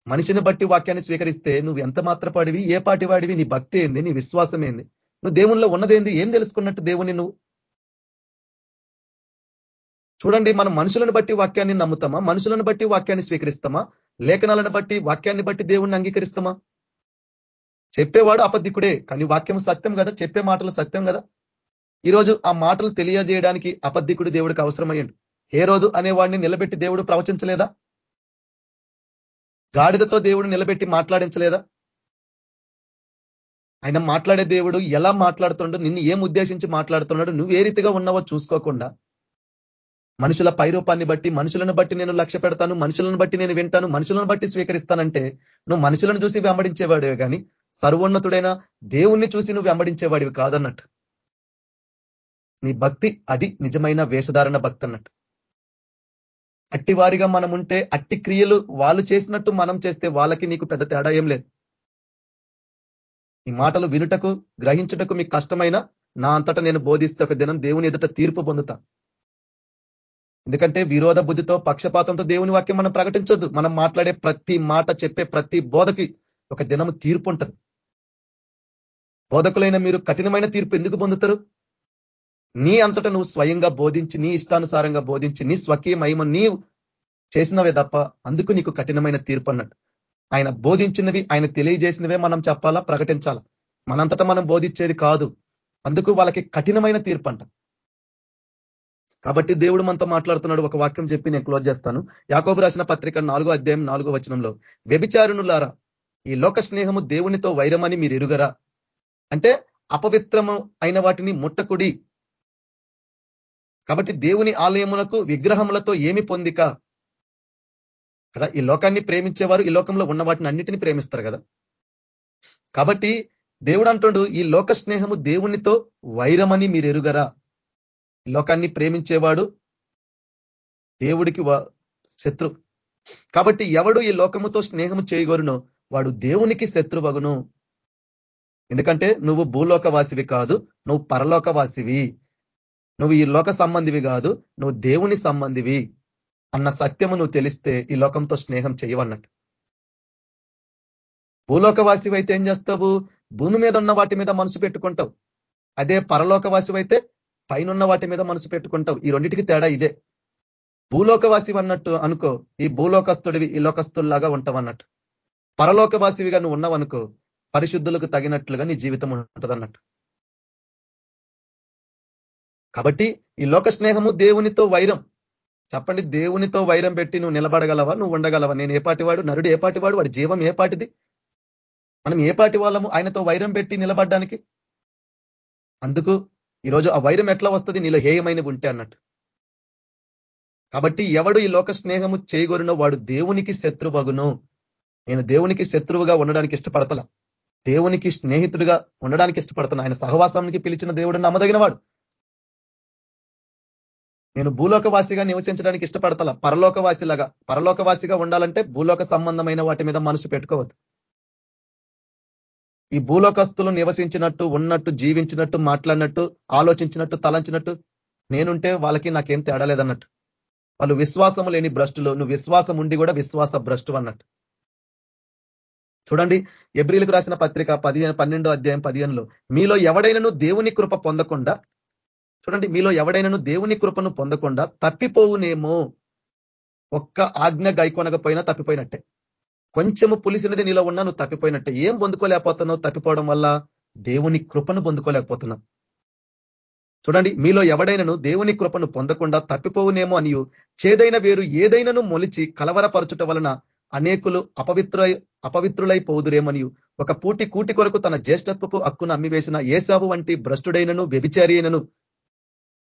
మనిషిని బట్టి వాక్యాన్ని స్వీకరిస్తే నువ్వు ఎంత మాత్రపాడివి ఏ పాటి వాడివి నీ భక్తి ఏంది నీ విశ్వాసం ఏంది నువ్వు దేవుణ్ణిలో ఉన్నదేంది ఏం తెలుసుకున్నట్టు దేవుని నువ్వు? చూడండి మనం మనుషులను బట్టి వాక్యాన్ని నమ్ముతామా మనుషులను బట్టి వాక్యాన్ని స్వీకరిస్తామా లేఖనాలను బట్టి వాక్యాన్ని బట్టి దేవుణ్ణి అంగీకరిస్తామా? చెప్పేవాడు అబద్ధికుడే కానీ వాక్యం సత్యం కదా చెప్పే మాటలు సత్యం కదా. ఈరోజు ఆ మాటలు తెలియజేయడానికి అబద్ధికుడు దేవుడికి అవసరమయ్యండు. ఏ రోజు అనేవాడిని నిలబెట్టి దేవుడు ప్రవచించలేదా? గాడిదతో దేవుడు నిలబెట్టి మాట్లాడించలేదా? ఆయన మాట్లాడే దేవుడు ఎలా మాట్లాడుతుండో నిన్ను ఏం ఉద్దేశించి మాట్లాడుతున్నాడు నువ్వు ఏ రీతిగా ఉన్నావో చూసుకోకుండా మనుషుల పైరూపాన్ని బట్టి మనుషులను బట్టి నేను లక్ష్య పెడతాను మనుషులను బట్టి నేను వింటాను మనుషులను బట్టి స్వీకరిస్తానంటే నువ్వు మనుషులను చూసి వెంబడించేవాడే కానీ సర్వోన్నతుడైన దేవుణ్ణి చూసి నువ్వు వెంబడించేవాడివి కాదన్నట్టు. నీ భక్తి అది నిజమైన వేషధారణ భక్తి అన్నట్టు. అట్టి వారిగా మనం ఉంటే అట్టి క్రియలు వాళ్ళు చేసినట్టు మనం చేస్తే వాళ్ళకి నీకు పెద్ద తేడా ఏం లేదు. ఈ మాటలు వినుటకు గ్రహించుటకు మీకు కష్టమైన నా అంతటా నేను బోధిస్తే ఒక దినం దేవుని ఎదుట తీర్పు పొందుతా. ఎందుకంటే విరోధ బుద్ధితో పక్షపాతంతో దేవుని వాక్యం మనం ప్రకటించొద్దు. మనం మాట్లాడే ప్రతి మాట చెప్పే ప్రతి బోధకి ఒక దినము తీర్పు ఉంటుంది. బోధకులైన మీరు కఠినమైన తీర్పు ఎందుకు పొందుతారు? నీ అంతటా నువ్వు స్వయంగా బోధించి నీ ఇష్టానుసారంగా బోధించి నీ స్వకీయ మహిమ నీ చేసినవే తప్ప అందుకు నీకు కఠినమైన తీర్పు అన్నట్టు. ఆయన బోధించినవి ఆయన తెలియజేసినవే మనం చెప్పాలా? ప్రకటించాలా? మనంతటా మనం బోధించేది కాదు. అందుకు వాళ్ళకి కఠినమైన తీర్పు అంట. కాబట్టి దేవుడు మనతో మాట్లాడుతున్నాడు. ఒక వాక్యం చెప్పి నేను క్లోజ్ చేస్తాను. యాకోబు రాసిన పత్రిక నాలుగో అధ్యాయం నాలుగో వచనంలో వ్యభిచారునులారా ఈ లోక స్నేహము దేవునితో వైరమని మీరు ఎరుగరా? అంటే అపవిత్రము అయిన వాటిని ముట్టకుడి. కాబట్టి దేవుని ఆలయములకు విగ్రహములతో ఏమి పొందిక? కదా ఈ లోకాన్ని ప్రేమించేవారు ఈ లోకంలో ఉన్న వాటిని అన్నిటిని ప్రేమిస్తారు కదా. కాబట్టి దేవుడు అంటుండు ఈ లోక స్నేహము దేవునితో వైరమని మీరు ఎరుగరా? లోకాన్ని ప్రేమించేవాడు దేవుడికి శత్రు కాబట్టి ఎవడు ఈ లోకముతో స్నేహము చేయగోరునో వాడు దేవునికి శత్రువగును. ఎందుకంటే నువ్వు భూలోకవాసివి కాదు నువ్వు పరలోకవాసివి. నువ్వు ఈ లోక సంబంధివి కాదు నువ్వు దేవుని సంబంధివి అన్న సత్యము నువ్వు తెలిస్తే ఈ లోకంతో స్నేహం చేయవన్నట్టు. భూలోకవాసివి అయితే ఏం చేస్తావు? భూమి మీద ఉన్న వాటి మీద మనసు పెట్టుకుంటావు. అదే పరలోకవాసివి అయితే పైన వాటి మీద మనసు పెట్టుకుంటావు. ఈ రెండింటికి తేడా ఇదే. భూలోకవాసివి అన్నట్టు అనుకో ఈ భూలోకస్తుడివి ఈ లోకస్తుల్లాగా ఉంటావు అన్నట్టు పరలోకవాసివిగా నువ్వు ఉన్నావనుకో పరిశుద్ధులకు తగినట్లుగా నీ జీవితం ఉంటుంది అన్నట్టు కాబట్టి ఈ లోక స్నేహము దేవునితో వైరం. చెప్పండి దేవునితో వైరం పెట్టి నువ్వు నిలబడగలవా? నువ్వు ఉండగలవా? నేను ఏ పాటివాడు నరుడు ఏ పాటివాడు వాడి జీవం ఏ పాటిది? మనం ఏ పాటి వాళ్ళము ఆయనతో వైరం పెట్టి నిలబడ్డానికి? అందుకు ఈరోజు ఆ వైరం ఎట్లా వస్తుంది? నీలో హేయమైనవి ఉంటే అన్నట్టు. కాబట్టి ఎవడు ఈ లోక స్నేహము చేయగోరినో వాడు దేవునికి శత్రువగును. నేను దేవునికి శత్రువుగా ఉండడానికి ఇష్టపడతల. దేవునికి స్నేహితుడిగా ఉండడానికి ఇష్టపడతాను ఆయన సహవాసానికి పిలిచిన దేవుడు నమ్మదగిన వాడు నేను భూలోకవాసిగా నివసించడానికి ఇష్టపడతల పరలోకవాసిలాగా పరలోకవాసిగా ఉండాలంటే భూలోక సంబంధమైన వాటి మీద మనసు పెట్టుకోవద్దు. ఈ భూలోకస్తులు నివసించినట్టు ఉన్నట్టు జీవించినట్టు మాట్లాడినట్టు ఆలోచించినట్టు తలంచినట్టు నేనుంటే వాళ్ళకి నాకేం తేడా లేదన్నట్టు. వాళ్ళు విశ్వాసము లేని భ్రష్టులు నువ్వు విశ్వాసం ఉండి కూడా విశ్వాస భ్రష్టు అన్నట్టు. చూడండి ఎబ్రిలకు రాసిన పత్రిక పదిహేను పన్నెండో అధ్యాయం పదిహేనులో మీలో ఎవడైనాను దేవుని కృప పొందకుండా చూడండి మీలో ఎవడైనాను దేవుని కృపను పొందకుండా తప్పిపోవునేమో. ఒక్క ఆజ్ఞ గైకొనకపోయినా తప్పిపోయినట్టే. కొంచెము పులిసినది నీలో ఉన్నా నువ్వు తప్పిపోయినట్టే. ఏం పొందుకోలేకపోతున్నావు తప్పిపోవడం వల్ల దేవుని కృపను పొందుకోలేకపోతున్నావు చూడండి మీలో ఎవడైనను దేవుని కృపను పొందకుండా తప్పిపోవునేమో అనియు. చేదైన వేరు ఏదైనాను మొలిచి కలవరపరచుట వలన అనేకులు అపవిత్ర అపవిత్రులై పోదురేమనియు. ఒక పూటి కూటి కొరకు తన జ్యేష్ఠత్వపు హక్కును అమ్మివేసిన ఏసాబు వంటి భ్రష్టుడైనను వ్యభిచారి అయినను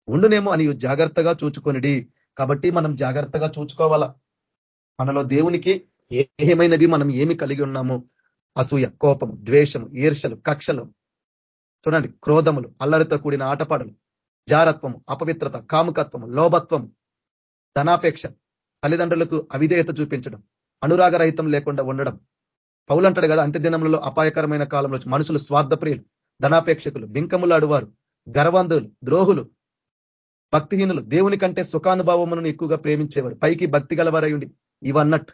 ఉండునేమో అని జాగ్రత్తగా చూచుకొనిడి. కాబట్టి మనం జాగ్రత్తగా చూచుకోవాలా? మనలో దేవునికి ఏమైనవి మనం ఏమి కలిగి ఉన్నాము? అసూయ కోపం ద్వేషము ఈర్షలు కక్షలు. చూడండి క్రోధములు అల్లరితో కూడిన ఆటపాడలు జారత్వము అపవిత్రత కాముకత్వము లోభత్వము ధనాపేక్ష తల్లిదండ్రులకు అవిధేయత చూపించడం. అనురాగరహితం లేకుండా ఉండడం. పౌలంటాడు కదా అంత్యదినములలో అపాయకరమైన కాలంలో మనుషులు స్వార్థప్రియులు ధనాపేక్షకులు బింకములు అడువారు గర్వంధులు ద్రోహులు భక్తిహీనులు దేవుని కంటే సుఖానుభావములను ఎక్కువగా ప్రేమించేవారు పైకి భక్తి గలవారయుండి ఇవన్నట్టు.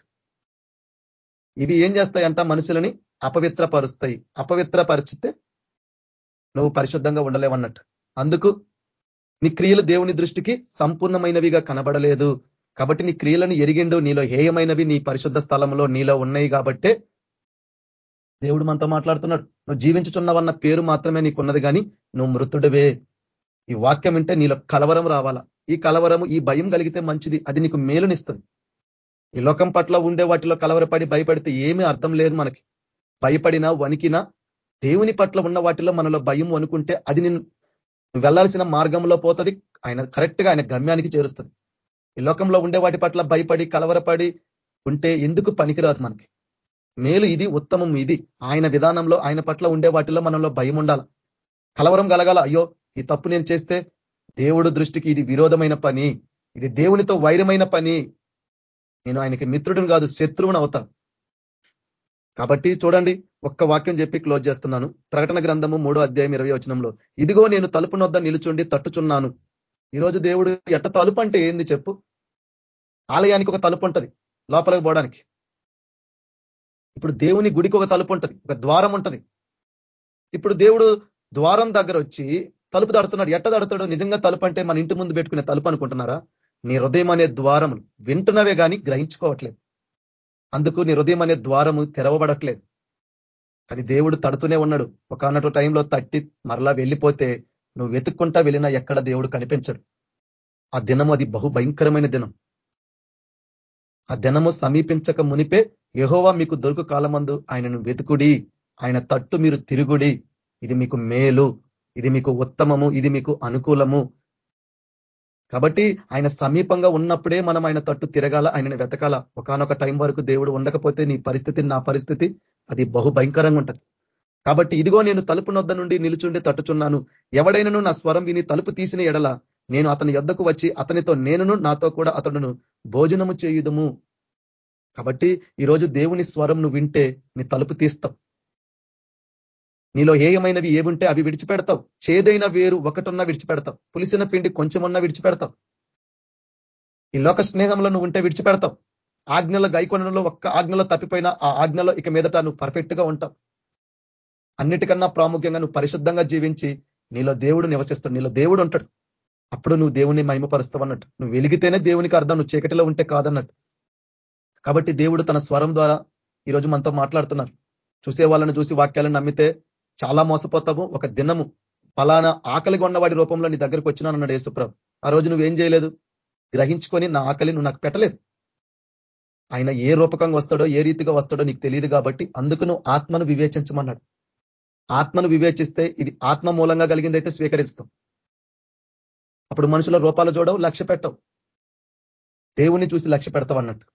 ఇవి ఏం చేస్తాయంట? మనుషులని అపవిత్రపరుస్తాయి. అపవిత్రపరిచితే నువ్వు పరిశుద్ధంగా ఉండలేవన్నట్టు. అందుకు నీ క్రియలు దేవుని దృష్టికి సంపూర్ణమైనవిగా కనబడలేదు. కాబట్టి నీ క్రియలను ఎరిగిండు నీలో హేయమైనవి నీ పరిశుద్ధ స్థలంలో నీలో ఉన్నాయి కాబట్టే దేవుడు మనతో మాట్లాడుతున్నాడు. నువ్వు జీవించుచున్నవన్న పేరు మాత్రమే నీకున్నది కానీ నువ్వు మృతుడివే. ఈ వాక్యం వింటే నీలో కలవరం రావాలా? ఈ కలవరము ఈ భయం కలిగితే మంచిది. అది నీకు మేలునిస్తుంది. ఈ లోకం పట్ల ఉండే వాటిలో కలవరపడి భయపడితే ఏమీ అర్థం లేదు మనకి. భయపడినా వణికినా దేవుని పట్ల ఉన్న వాటిలో మనలో భయం అనుకుంటే అది నేను వెళ్ళాల్సిన మార్గంలో పోతుంది. ఆయన కరెక్ట్గా ఆయన గమ్యానికి చేరుస్తుంది. ఈ లోకంలో ఉండే వాటి పట్ల భయపడి కలవరపడి ఉంటే ఎందుకు పనికిరాదు మనకి? మేలు ఇది ఉత్తమం ఇది. ఆయన విధానంలో ఆయన పట్ల ఉండే వాటిలో మనలో భయం ఉండాల. కలవరం కలగాల. అయ్యో ఈ తప్పు నేను చేస్తే దేవుడు దృష్టికి ఇది విరోధమైన పని. ఇది దేవునితో వైరమైన పని. నేను ఆయనకి మిత్రుడిని కాదు శత్రువుని అవుతాను. కాబట్టి చూడండి ఒక్క వాక్యం చెప్పి క్లోజ్ చేస్తున్నాను. ప్రకటన గ్రంథము మూడో అధ్యాయం ఇరవై వచనంలో ఇదిగో నేను తలుపునొద్ద నిలుచుండి తట్టుచున్నాను. ఈరోజు దేవుడు ఎట్ట తలుపు అంటే ఏంది చెప్పు? ఆలయానికి ఒక తలుపు ఉంటుంది లోపలికి పోవడానికి. ఇప్పుడు దేవుని గుడికి ఒక తలుపు ఉంటుంది ఒక ద్వారం ఉంటుంది. ఇప్పుడు దేవుడు ద్వారం దగ్గర వచ్చి తలుపు తడుతున్నాడు. ఎట్ట తడుతాడు నిజంగా తలుపు అంటే మన ఇంటి ముందు పెట్టుకునే తలుపు అనుకుంటున్నారా? నీ హృదయం అనే ద్వారము వింటున్నవే కానీ గ్రహించుకోవట్లేదు. అందుకు నీ హృదయం అనే ద్వారము తెరవబడట్లేదు. కానీ దేవుడు తడుతూనే ఉన్నాడు. ఒక అన్నట్టు టైంలో తట్టి మరలా వెళ్ళిపోతే నువ్వు వెతుక్కుంటా వెళ్ళినా ఎక్కడ దేవుడు కనిపించడు. ఆ దినము అది బహు భయంకరమైన దినం. ఆ దినము సమీపించక మునిపే యహోవా మీకు దొరుకు కాలమందు ఆయనను వెతుకుడి ఆయన తట్టు మీరు తిరుగుడి. ఇది మీకు మేలు ఇది మీకు ఉత్తమము ఇది మీకు అనుకూలము. కాబట్టి ఆయన సమీపంగా ఉన్నప్పుడే మనం ఆయన తట్టు తిరగాల ఆయనని వెతకాల. ఒకనొక టైం వరకు దేవుడు ఉండకపోతే నీ పరిస్థితి నా పరిస్థితి అది బహు భయంకరంగా ఉంటుంది. కాబట్టి ఇదిగో నేను తలుపు నొద్ద నుండి నిలుచుండి తట్టుచున్నాను ఎవడైనను నా స్వరం విని తలుపు తీసిన ఎడల నేను అతని యొద్దకు వచ్చి అతనితో నేనును నాతో కూడా అతడును భోజనము చేయుదము. కాబట్టి ఈరోజు దేవుని స్వరం నువ్వు వింటే నీ తలుపు తీస్తావు. నీలో ఏయమైనవి ఏముంటే అవి విడిచిపెడతావు. చేదైన వేరు ఒకటున్నా విడిచిపెడతావు. పులిసిన పిండి కొంచెమన్నా విడిచిపెడతావు. ఈ లోక స్నేహంలో నువ్వు ఉంటే విడిచిపెడతావు. ఆజ్ఞల గైకొనలో ఒక్క ఆజ్ఞలో తప్పిపోయినా ఆ ఆజ్ఞలో ఇక మీదట నువ్వు పర్ఫెక్ట్గా ఉంటావు. అన్నిటికన్నా ప్రాముఖ్యంగా నువ్వు పరిశుద్ధంగా జీవించి నీలో దేవుడు నివసిస్తాడు నీలో దేవుడు ఉంటాడు. అప్పుడు నువ్వు దేవుని మహిమపరుస్తావు అన్నట్టు. నువ్వు వెలిగితేనే దేవునికి అర్థం నువ్వు చీకటిలో ఉంటే కాదన్నట్టు. కాబట్టి దేవుడు తన స్వరం ద్వారా ఈరోజు మనతో మాట్లాడుతున్నారు. చూసే వాళ్ళని చూసి వాక్యాలను నమ్మితే చాలా మోసపోతాము ఒక దినము ఫలానా ఆకలిగా ఉన్నవాడి రూపంలో నీ దగ్గరికి వచ్చినాను అన్నాడు యేసుప్రభు. ఆ రోజు నువ్వేం చేయలేదు? గ్రహించుకొని నా ఆకలి నువ్వు నాకు పెట్టలేదు. ఆయన ఏ రూపకంగా వస్తాడో ఏ రీతిగా వస్తాడో నీకు తెలియదు కాబట్టి అందుకు నువ్వు ఆత్మను వివేచించమన్నాడు. ఆత్మను వివేచిస్తే ఇది ఆత్మ మూలంగా కలిగిందైతే స్వీకరిస్తాం. అప్పుడు మనుషుల రూపాలు చూడవు లక్ష్య పెట్టవు. దేవుణ్ణి చూసి లక్ష్య పెడతావు అన్నట్టు.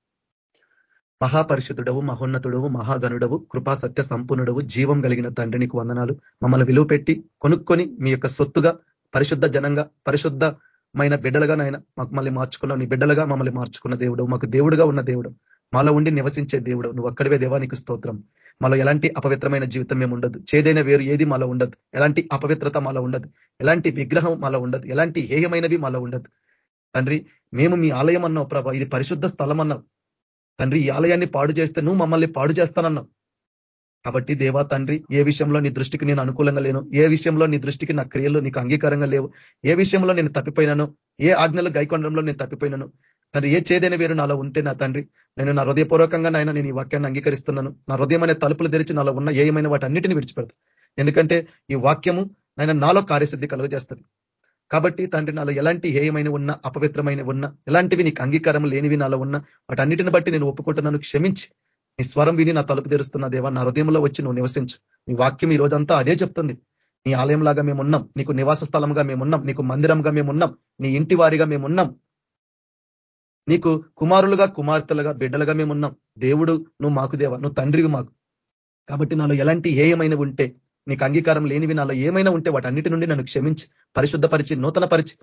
మహాపరిషుతుడవు మహోన్నతుడవు మహాగనుడవు కృపా సత్య సంపూర్ణుడవు జీవం కలిగిన తండ్రి నీకు వందనాలు. మమ్మల్ని విలువ పెట్టి కొనుక్కొని మీ యొక్క సొత్తుగా పరిశుద్ధ జనంగా పరిశుద్ధమైన బిడ్డలుగా నాయన మాకు మళ్ళీ మార్చుకున్నావు. నీ బిడ్డలుగా మమ్మల్ని మార్చుకున్న దేవుడు మాకు దేవుడుగా ఉన్న దేవుడు. మాలో ఉండి నివసించే దేవుడు. నువ్వు ఒక్కడివే దేవానికి స్తోత్రం. మాలో ఎలాంటి అపవిత్రమైన జీవితం మేము ఉండదు. చేదైన వేరు ఏది మాలో ఉండదు. ఎలాంటి అపవిత్రత మాలో ఉండదు. ఎలాంటి విగ్రహం మాలో ఉండదు. ఎలాంటి హేయమైనవి మాలో ఉండదు. తండ్రి మేము మీ ఆలయం అన్నావు ప్రభా. ఇది పరిశుద్ధ స్థలం అన్నావు. తండ్రి ఈ ఆలయాన్ని పాడు చేస్తే నువ్వు మమ్మల్ని పాడు చేస్తానన్నావు. కాబట్టి దేవా తండ్రి ఏ విషయంలో నీ దృష్టికి నేను అనుకూలంగా లేను? ఏ విషయంలో నీ దృష్టికి నా క్రియలు నీకు అంగీకారంగా లేవు? ఏ విషయంలో నేను తప్పిపోయినాను? ఏ ఆజ్ఞలు గైకొండంలో నేను తప్పిపోయినాను? తండ్రి ఏ చేదైన వేరు నాలో ఉంటే నా తండ్రి నేను నా హృదయపూర్వకంగా నాయన నేను ఈ వాక్యాన్ని అంగీకరిస్తున్నాను. నా హృదయం అనే తలుపులు తెరిచి నాలో ఉన్న ఏమైనా వాటి అన్నిటిని విడిచిపెడతా. ఎందుకంటే ఈ వాక్యము నాయన నాలో కార్యసిద్ధి కలుగజేస్తుంది. కాబట్టి తండ్రి నాలో ఎలాంటి హేయమైన ఉన్నా అపవిత్రమైన ఉన్నా ఎలాంటివి నీకు అంగీకారం లేనివి నాలో ఉన్నా వాటన్నిటిని బట్టి నేను ఒప్పుకుంటున్నాను. క్షమించి నీ స్వరం విని నా తలుపు తెరుస్తున్న దేవా నా హృదయంలో వచ్చి నువ్వు నివసించు. నీ వాక్యం ఈ రోజంతా అదే చెప్తుంది. నీ ఆలయంలాగా మేమున్నాం. నీకు నివాస స్థలంగా మేమున్నాం. నీకు మందిరంగా మేమున్నాం. నీ ఇంటి వారిగా మేమున్నాం. నీకు కుమారులుగా కుమార్తెలుగా బిడ్డలుగా మేము ఉన్నాం దేవుడు నువ్వు మాకు దేవా నువ్వు తండ్రివి మాకు. కాబట్టి నాలో ఎలాంటి ఏమైనా ఉంటే నీకు అంగీకారం లేనివి నాలో ఏమైనా ఉంటే వాటన్నిటి నుండి నన్ను క్షమించి పరిశుద్ధపరిచి నూతన పరిచి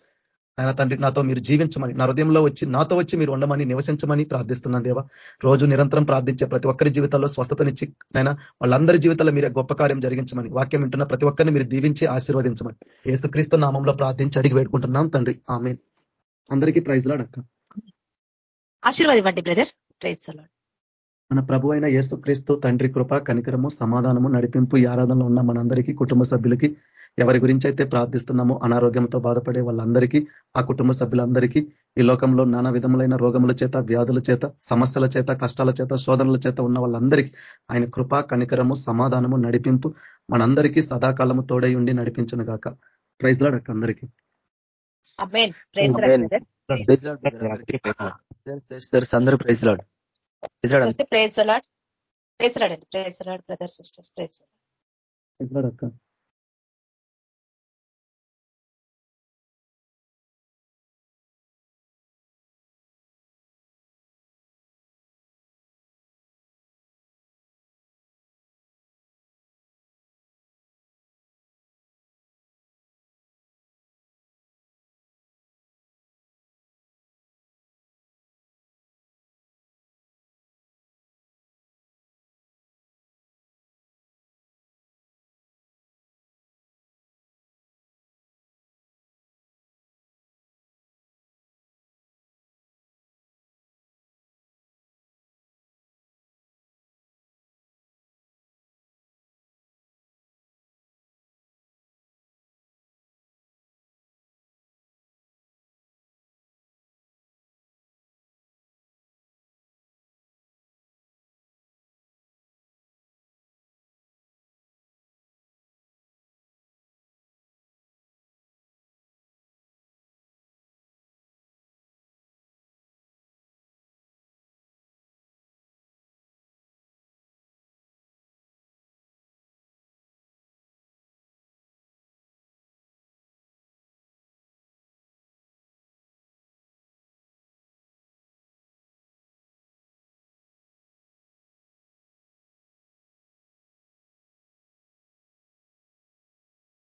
ఆయన తండ్రి నాతో మీరు జీవించమని నా హృదయంలో వచ్చి నాతో వచ్చి మీరు ఉండమని నివసించమని ప్రార్థిస్తున్నాను దేవా. రోజు నిరంతరం ప్రార్థించే ప్రతి ఒక్కరి జీవితంలో స్వస్థతనిచ్చి ఆయన వాళ్ళందరి జీవితంలో మీరే గొప్ప కార్యం జరిగించమని వాక్యం వింటున్న ప్రతి ఒక్కరిని మీరు దీవించి ఆశీర్వదించమని. ఏసుక్రీస్తు నామంలో ప్రార్థించి అడిగి వేడుకుంటున్నాం తండ్రి. ఆమె అందరికీ ప్రైజ్ లాడక్క ఆశీర్వాదివ్వండి బ్రదర్ ప్రైజ్ మన ప్రభు అయిన యేసుక్రీస్తు తండ్రి కృప కనికరము సమాధానము నడిపింపు ఈ ఆరాధనలో ఉన్న మనందరికీ కుటుంబ సభ్యులకి ఎవరి గురించి అయితే ప్రార్థిస్తున్నామో అనారోగ్యంతో బాధపడే వాళ్ళందరికీ ఆ కుటుంబ సభ్యులందరికీ ఈ లోకంలో నానా విధములైన రోగముల చేత వ్యాధుల చేత సమస్యల చేత కష్టాల చేత శోధనల చేత ఉన్న వాళ్ళందరికీ ఆయన కృప కనికరము సమాధానము నడిపింపు మనందరికీ సదాకాలము తోడై ఉండి నడిపించను గాక. ప్రైజ్ లాడ్ అక్క అందరికీ అందరూ praise lord praise lord praise lord అండి praise lord brother sisters praise praise lord అక్క.